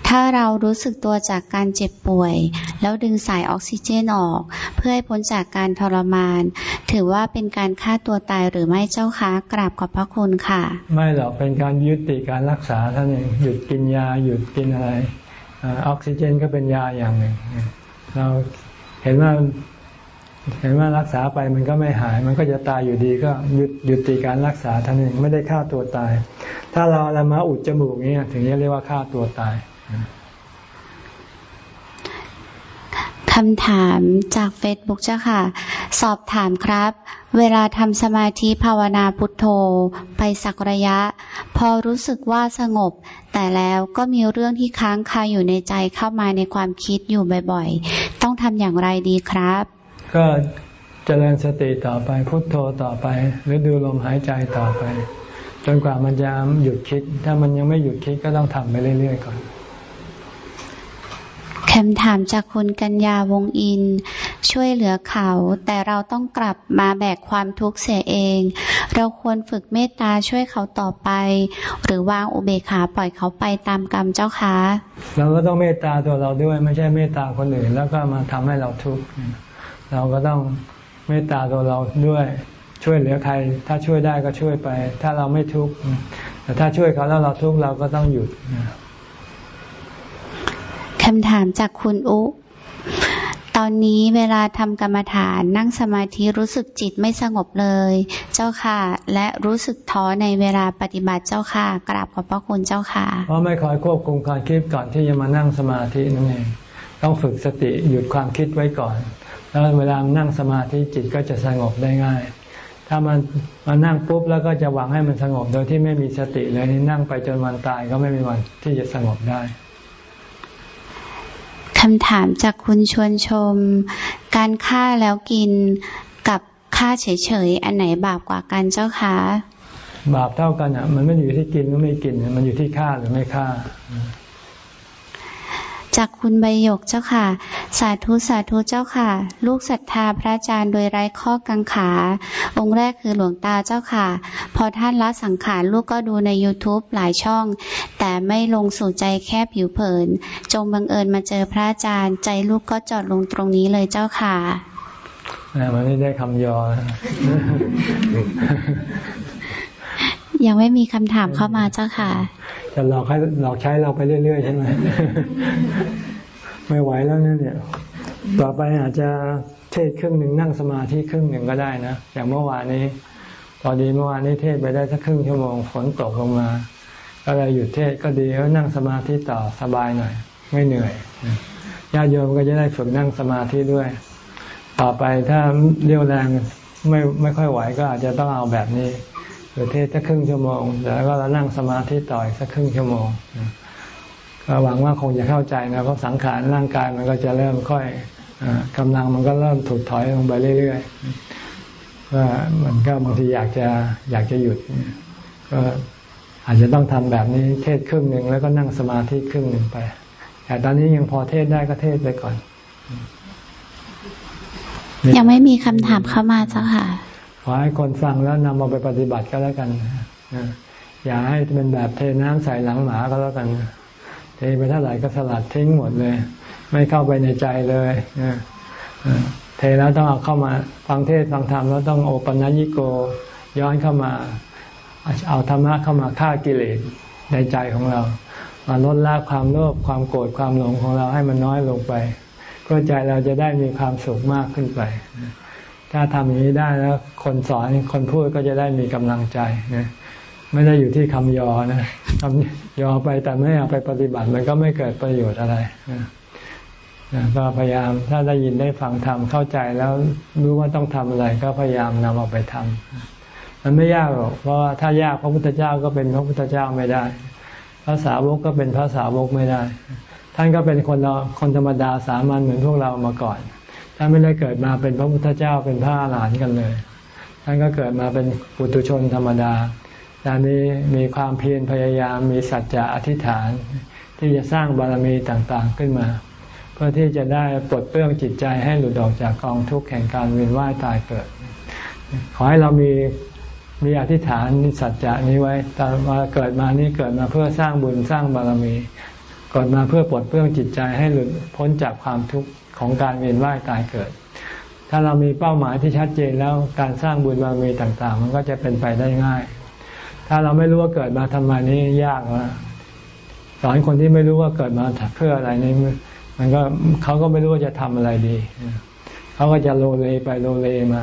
ถ้าเรารู้สึกตัวจากการเจ็บป่วย แล้วดึงสายออกซิเจนออก เพื่อให้พ้นจากการทรมาน ถือว่าเป็นการฆ่าตัวตายหรือไม่เจ้าคะกราบขอบพระคุณค่ะ ไม่หรอกเป็นการยุติการรักษาท่านเองหยุดกินยาหยุดกินอะไรออกซิเจนก็เป็นยาอย่างหนึ่ง เราเห็นว่า เห็นว่ารักษาไปมันก็ไม่หาย มันก็จะตายอยู่ดีก็หยุดหยุดตีการรักษาท่านเองไม่ได้ฆ่าตัวตาย ถ้าเราอะมาอุดจมูกเนี่ยถึงจะเรียกว่าฆ่าตัวตายคำถามจากเฟซบุ๊กเจ้าค่ะ สอบถามครับ เวลาทำสมาธิภาวนาพุทโธ ไปสักระยะ พอรู้สึกว่าสงบ แต่แล้วก็มีเรื่องที่ค้างคาอยู่ในใจเข้ามาในความคิดอยู่บ่อยๆ ต้องทำอย่างไรดีครับ ก็เจริญสติต่อไปพุโทโธต่อไป หรือดูลมหายใจต่อไป จนกว่ามันจะหยุดคิด ถ้ามันยังไม่หยุดคิดก็ต้องทำไปเรื่อย ๆ ก่อนคำถามจากคุณกัญญาวงอิน ช่วยเหลือเขา แต่เราต้องกลับมาแบกความทุกข์เสียเอง เราควรฝึกเมตตาช่วยเขาต่อไป หรือวางอุเบกขาปล่อยเขาไปตามกรรมเจ้าคะเราก็ต้องเมตตาตัวเราด้วยไม่ใช่เมตตาคนอื่นแล้วก็มาทำให้เราทุกข์ เราก็ต้องเมตตาตัวเราด้วยช่วยเหลือใคร ถ้าช่วยได้ก็ช่วยไป ถ้าเราไม่ทุกข์แต่ถ้าช่วยเขาแล้วเราทุกข์เราก็ต้องหยุดคำถามจากคุณอุ ตอนนี้เวลาทำกรรมฐานนั่งสมาธิรู้สึกจิตไม่สงบเลย เจ้าค่ะ และรู้สึกท้อในเวลาปฏิบัติเจ้าค่ะ กราบขอบพระคุณเจ้าค่ะ เพราะไม่คอยควบคุมความคิดก่อนที่จะมานั่งสมาธินั่นเอง ต้องฝึกสติหยุดความคิดไว้ก่อน แล้วเวลานั่งสมาธิจิตก็จะสงบได้ง่าย ถ้ามันมานั่งปุ๊บแล้วก็จะหวังให้มันสงบโดยที่ไม่มีสติเลยนี่นั่งไปจนวันตายก็ไม่มีวันที่จะสงบได้คำถามจากคุณชวนชม การฆ่าแล้วกินกับฆ่าเฉยๆ อันไหนบาปกว่ากันเจ้าคะ บาปเท่ากันอะ มันไม่อยู่ที่กินหรือไม่กิน มันอยู่ที่ฆ่าหรือไม่ฆ่า จากคุณใบหยกเจ้าค่ะ สาธุสาธุเจ้าค่ะ ลูกศรัทธาพระอาจารย์โดยไร้ข้อกังขา องค์แรกคือหลวงตาเจ้าค่ะ พอท่านละสังขารลูกก็ดูใน YouTube หลายช่อง แต่ไม่ลงสู่ใจแค่ผิวเผิน จงบังเอิญมาเจอพระอาจารย์ ใจลูกก็จอดลงตรงนี้เลยเจ้าค่ะวันนี้ได้คำยอ ยังไม่มีคำถามเข้ามาเจ้าค่ะ จะหลอกให้หลอกใช้เราไปเรื่อยๆใช่ไหมไม่ไหวแล้วเนี่ย ต่อไปอาจจะเทศครึ่งหนึ่งนั่งสมาธิครึ่งหนึ่งก็ได้นะ อย่างเมื่อวานนี้พอดีเมื่อวานนี้เทศไปได้สักครึ่งชั่วโมงฝนตกลงมา ก็เลยหยุดเทศก็ดีแล้วนั่งสมาธิต่อสบายหน่อย ไม่เหนื่อยญาติโยมก็จะได้ฝึกนั่งสมาธิด้วย ต่อไปถ้าเรี่ยวแรงไม่ไม่ค่อยไหวก็อาจจะต้องเอาแบบนี้ เทศสักครึ่งชั่วโมงแล้วก็เรานั่งสมาธิต่อยสักครึ่งชั่วโมงก็หวังว่าคงจะเข้าใจนะเพราะสังขารร่างกายมันก็จะเริ่มค่อยกำลังมันก็เริ่มถูกถอยลงไปเรื่อยๆว่ามันก็บางทีอยากจะอยากจะหยุด ก็อาจจะต้องทำแบบนี้เทศครึ่งหนึ่งแล้วก็นั่งสมาธิครึ่งหนึ่งไปแต่ตอนนี้ยังพอเทศได้ก็เทศไปก่อน ยังไม่มีคำถามเข้ามาเจ้าค่ะ ขอให้คนฟังแล้วนำมาไปปฏิบัติก็แล้วกันอย่าให้เป็นแบบเทน้ำใส่หลังหมาก็แล้วกันเทไปเท่าไหร่ก็สลัดทิ้งหมดเลย ไม่เข้าไปในใจเลยเทแล้วต้องเอาเข้ามาฟังเทศฟังธรรมแล้วต้องโอปัญญิโก ย้อนเข้ามา เอาธรรมะเข้ามาฆ่ากิเลสในใจของเรามาลดละความโลภความโกรธความหลงของเราให้มันน้อยลงไป เพื่อใจเราจะได้มีความสุขมากขึ้นไป ถ้าทำอย่างนี้ได้แล้ว คนสอนคนพูดก็จะได้มีกำลังใจนะไม่ได้อยู่ที่คำยอนะคำยอไปแต่ไม่เอาไปปฏิบัติมันก็ไม่เกิดประโยชน์อะไรนะก็พยายามถ้าได้ยินได้ฟังทำเข้าใจแล้วรู้ว่าต้องทำอะไร ก็พยายามนำเอาไปทำมันไม่ยากหรอกเพราะว่าถ้ายากพระพุทธเจ้าก็เป็นพระพุทธเจ้าไม่ได้ภาษาวกก็เป็นภาษาวกไม่ได้ ท่านก็เป็นคนเราคนธรรมดาสามัญเหมือนพวกเรามาก่อน ท่านไม่ได้เกิดมาเป็นพระพุทธเจ้าเป็นพระอรหันกันเลยท่านก็เกิดมาเป็นปุถุชนธรรมดาแต่มีมีความเพียรพยายามมีสัจจะอธิษฐาน ที่จะสร้างบารมีต่างๆขึ้นมา เพื่อที่จะได้ปลดเปลื้องจิตใจให้หลุดออกจากกองทุกข์แห่งการเวียนว่ายตายเกิด ขอให้เรามีมีอธิษฐานสัจจะนี้ไว้แต่มาเกิดมานี้เกิดมาเพื่อสร้างบุญสร้างบารมีเกิดมาเพื่อปลดเปลื้องจิตใจให้หลุดพ้นจากความทุกข์ ของการเวียนว่ายตายเกิด ถ้าเรามีเป้าหมายที่ชัดเจนแล้วการสร้างบุญบารมีต่างๆ มันก็จะเป็นไปได้ง่าย ถ้าเราไม่รู้ว่าเกิดมาทำไมนี่ยากนะสอนคนที่ไม่รู้ว่าเกิดมาเพื่ออะไรนี่มันก็เขาก็ไม่รู้ว่าจะทำอะไรดีเขาก็จะโลเลไปโลเลมา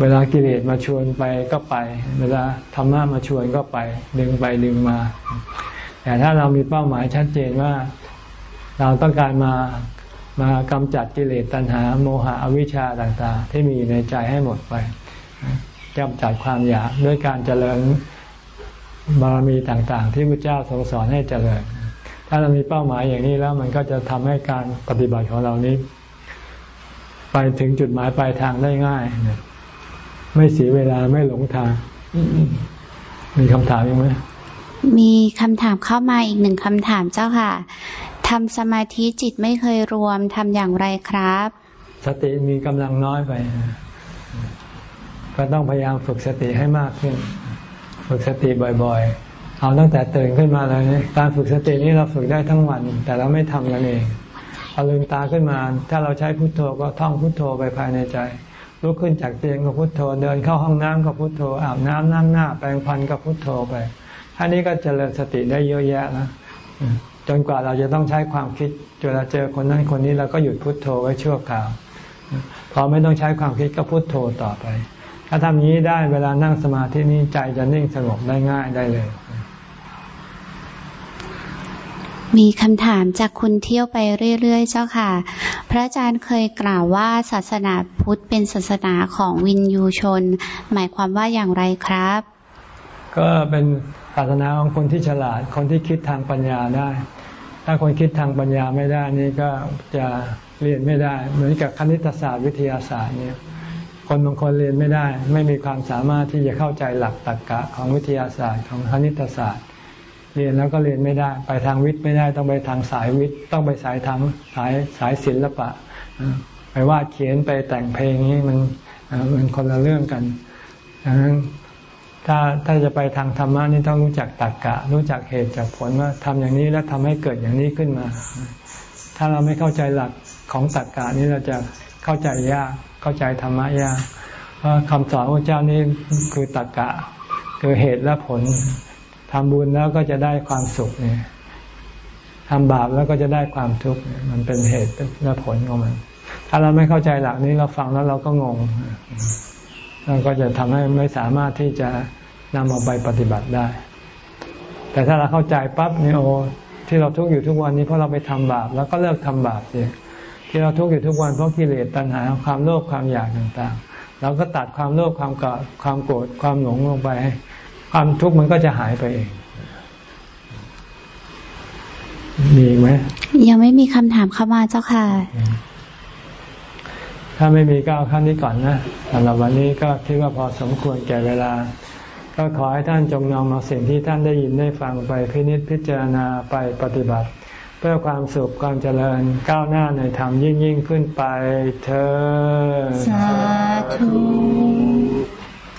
เวลากิเลสมาชวนไปก็ไป เวลาธรรมะมาชวนก็ไป ดึงไปดึงมา แต่ถ้าเรามีเป้าหมายชัดเจนว่า เราต้องการมา มากำจัดกิเลสตัณหา โมหะอวิชชาต่าง ๆ ที่มีอยู่ในใจให้หมดไปกำจัดความอยากด้วยการเจริญบารมีต่างๆ ที่พระเจ้าทรงสอนให้เจริญ ถ้าเรามีเป้าหมายอย่างนี้แล้วมันก็จะทำให้การปฏิบัติของเรานี้ ไปถึงจุดหมายปลายทางได้ง่ายไม่เสียเวลาไม่หลงทาง มีคำถามยังไหมมีคำถามเข้ามาอีกหนึ่งคำถามเจ้าค่ะ ทำสมาธิจิตไม่เคยรวมทำอย่างไรครับ สติมีกำลังน้อยไป ก็ต้องพยายามฝึกสติให้มากขึ้น ฝึกสติบ่อยๆ เอาตั้งแต่ตื่นขึ้นมาเลยการฝึกสตินี้เราฝึกได้ทั้งวัน แต่เราไม่ทำกันเองพอลืมตาขึ้นมา ถ้าเราใช้พุทโธก็ท่องพุทโธไปภายในใจลุกขึ้นจากเตียงก็พุทโธ เดินเข้าห้องน้ำก็พุทโธอาบน้ำนั่งหน้า แปรงฟันก็พุทโธไปท่านี้ก็เจริญสติได้เยอะแยะนะ จนกว่าเราจะต้องใช้ความคิดเวลาเจอคนนั้นคนนี้เราก็หยุดพุทโธไว้ชั่วคราว พอไม่ต้องใช้ความคิดก็พุทโธต่อไป ถ้าทำอย่างนี้ได้เวลานั่งสมาธินี้ใจจะนิ่งสงบได้ง่ายได้เลย มีคำถามจากคุณเที่ยวไปเรื่อย ๆ เจ้าค่ะ พระอาจารย์เคยกล่าวว่าศาสนาพุทธเป็นศาสนาของวินยูชน หมายความว่าอย่างไรครับ ก็เป็น ศาสนาของคนที่ฉลาด คนที่คิดทางปัญญาได้ ถ้าคนคิดทางปัญญาไม่ได้นี่ก็จะเรียนไม่ได้ เหมือนกับคณิตศาสตร์วิทยาศาสตร์เนี่ยคนบางคนเรียนไม่ได้ ไม่มีความสามารถที่จะเข้าใจหลักตรรกะของวิทยาศาสตร์ของคณิตศาสตร์ เรียนแล้วก็เรียนไม่ได้ ไปทางวิทย์ไม่ได้ต้องไปทางสายวิทย์ต้องไปสายทางสายสายศิลปะไปวาดเขียนไปแต่งเพลงนี้มันมันคนละเรื่องกันดังนั้น ถ้าถ้าจะไปทางธรรมะนี่ต้องรู้จักตรรกกะ รู้จักเหตุจากผลว่าทำอย่างนี้แล้วทำให้เกิดอย่างนี้ขึ้นมา ถ้าเราไม่เข้าใจหลักของตรรกกะนี้เราจะเข้าใจยากเข้าใจธรรมะยากเพราะคำสอนพระเจ้านี่คือตรรกกะ คือเหตุและผลทำบุญแล้วก็จะได้ความสุขเนี่ยทำบาปแล้วก็จะได้ความทุกข์มันเป็นเหตุและผลของมัน ถ้าเราไม่เข้าใจหลักนี้เราฟังแล้วเราก็งง เราก็จะทำให้ไม่สามารถที่จะนำเอาไปปฏิบัติได้ แต่ถ้าเราเข้าใจปั๊บนี่โอที่เราทุกข์อยู่ทุกวันนี้เพราะเราไปทำบาปแล้วก็เลิกทำบาปเสียที่เราทุกข์อยู่ทุกวันเพราะกิเลสตัณหาความโลภความอยากต่างๆ เราก็ตัดความโลภความกความโกรธความหลงลงไป ความทุกข์มันก็จะหายไปเองมีไหมยังไม่มีคำถามเข้ามาเจ้าค่ะ ถ้าไม่มีก็เอาขั้นนี้ก่อนนะสำหรับวันนี้ก็คิดว่าพอสมควรแก่เวลา ก็ขอให้ท่านจงนำเอาสิ่งที่ท่านได้ยินได้ฟังไปพินิจพิจารณาไปปฏิบัติ เพื่อความสุขความเจริญก้าวหน้าในธรรมยิ่งยิ่งขึ้นไปเธอสาธุ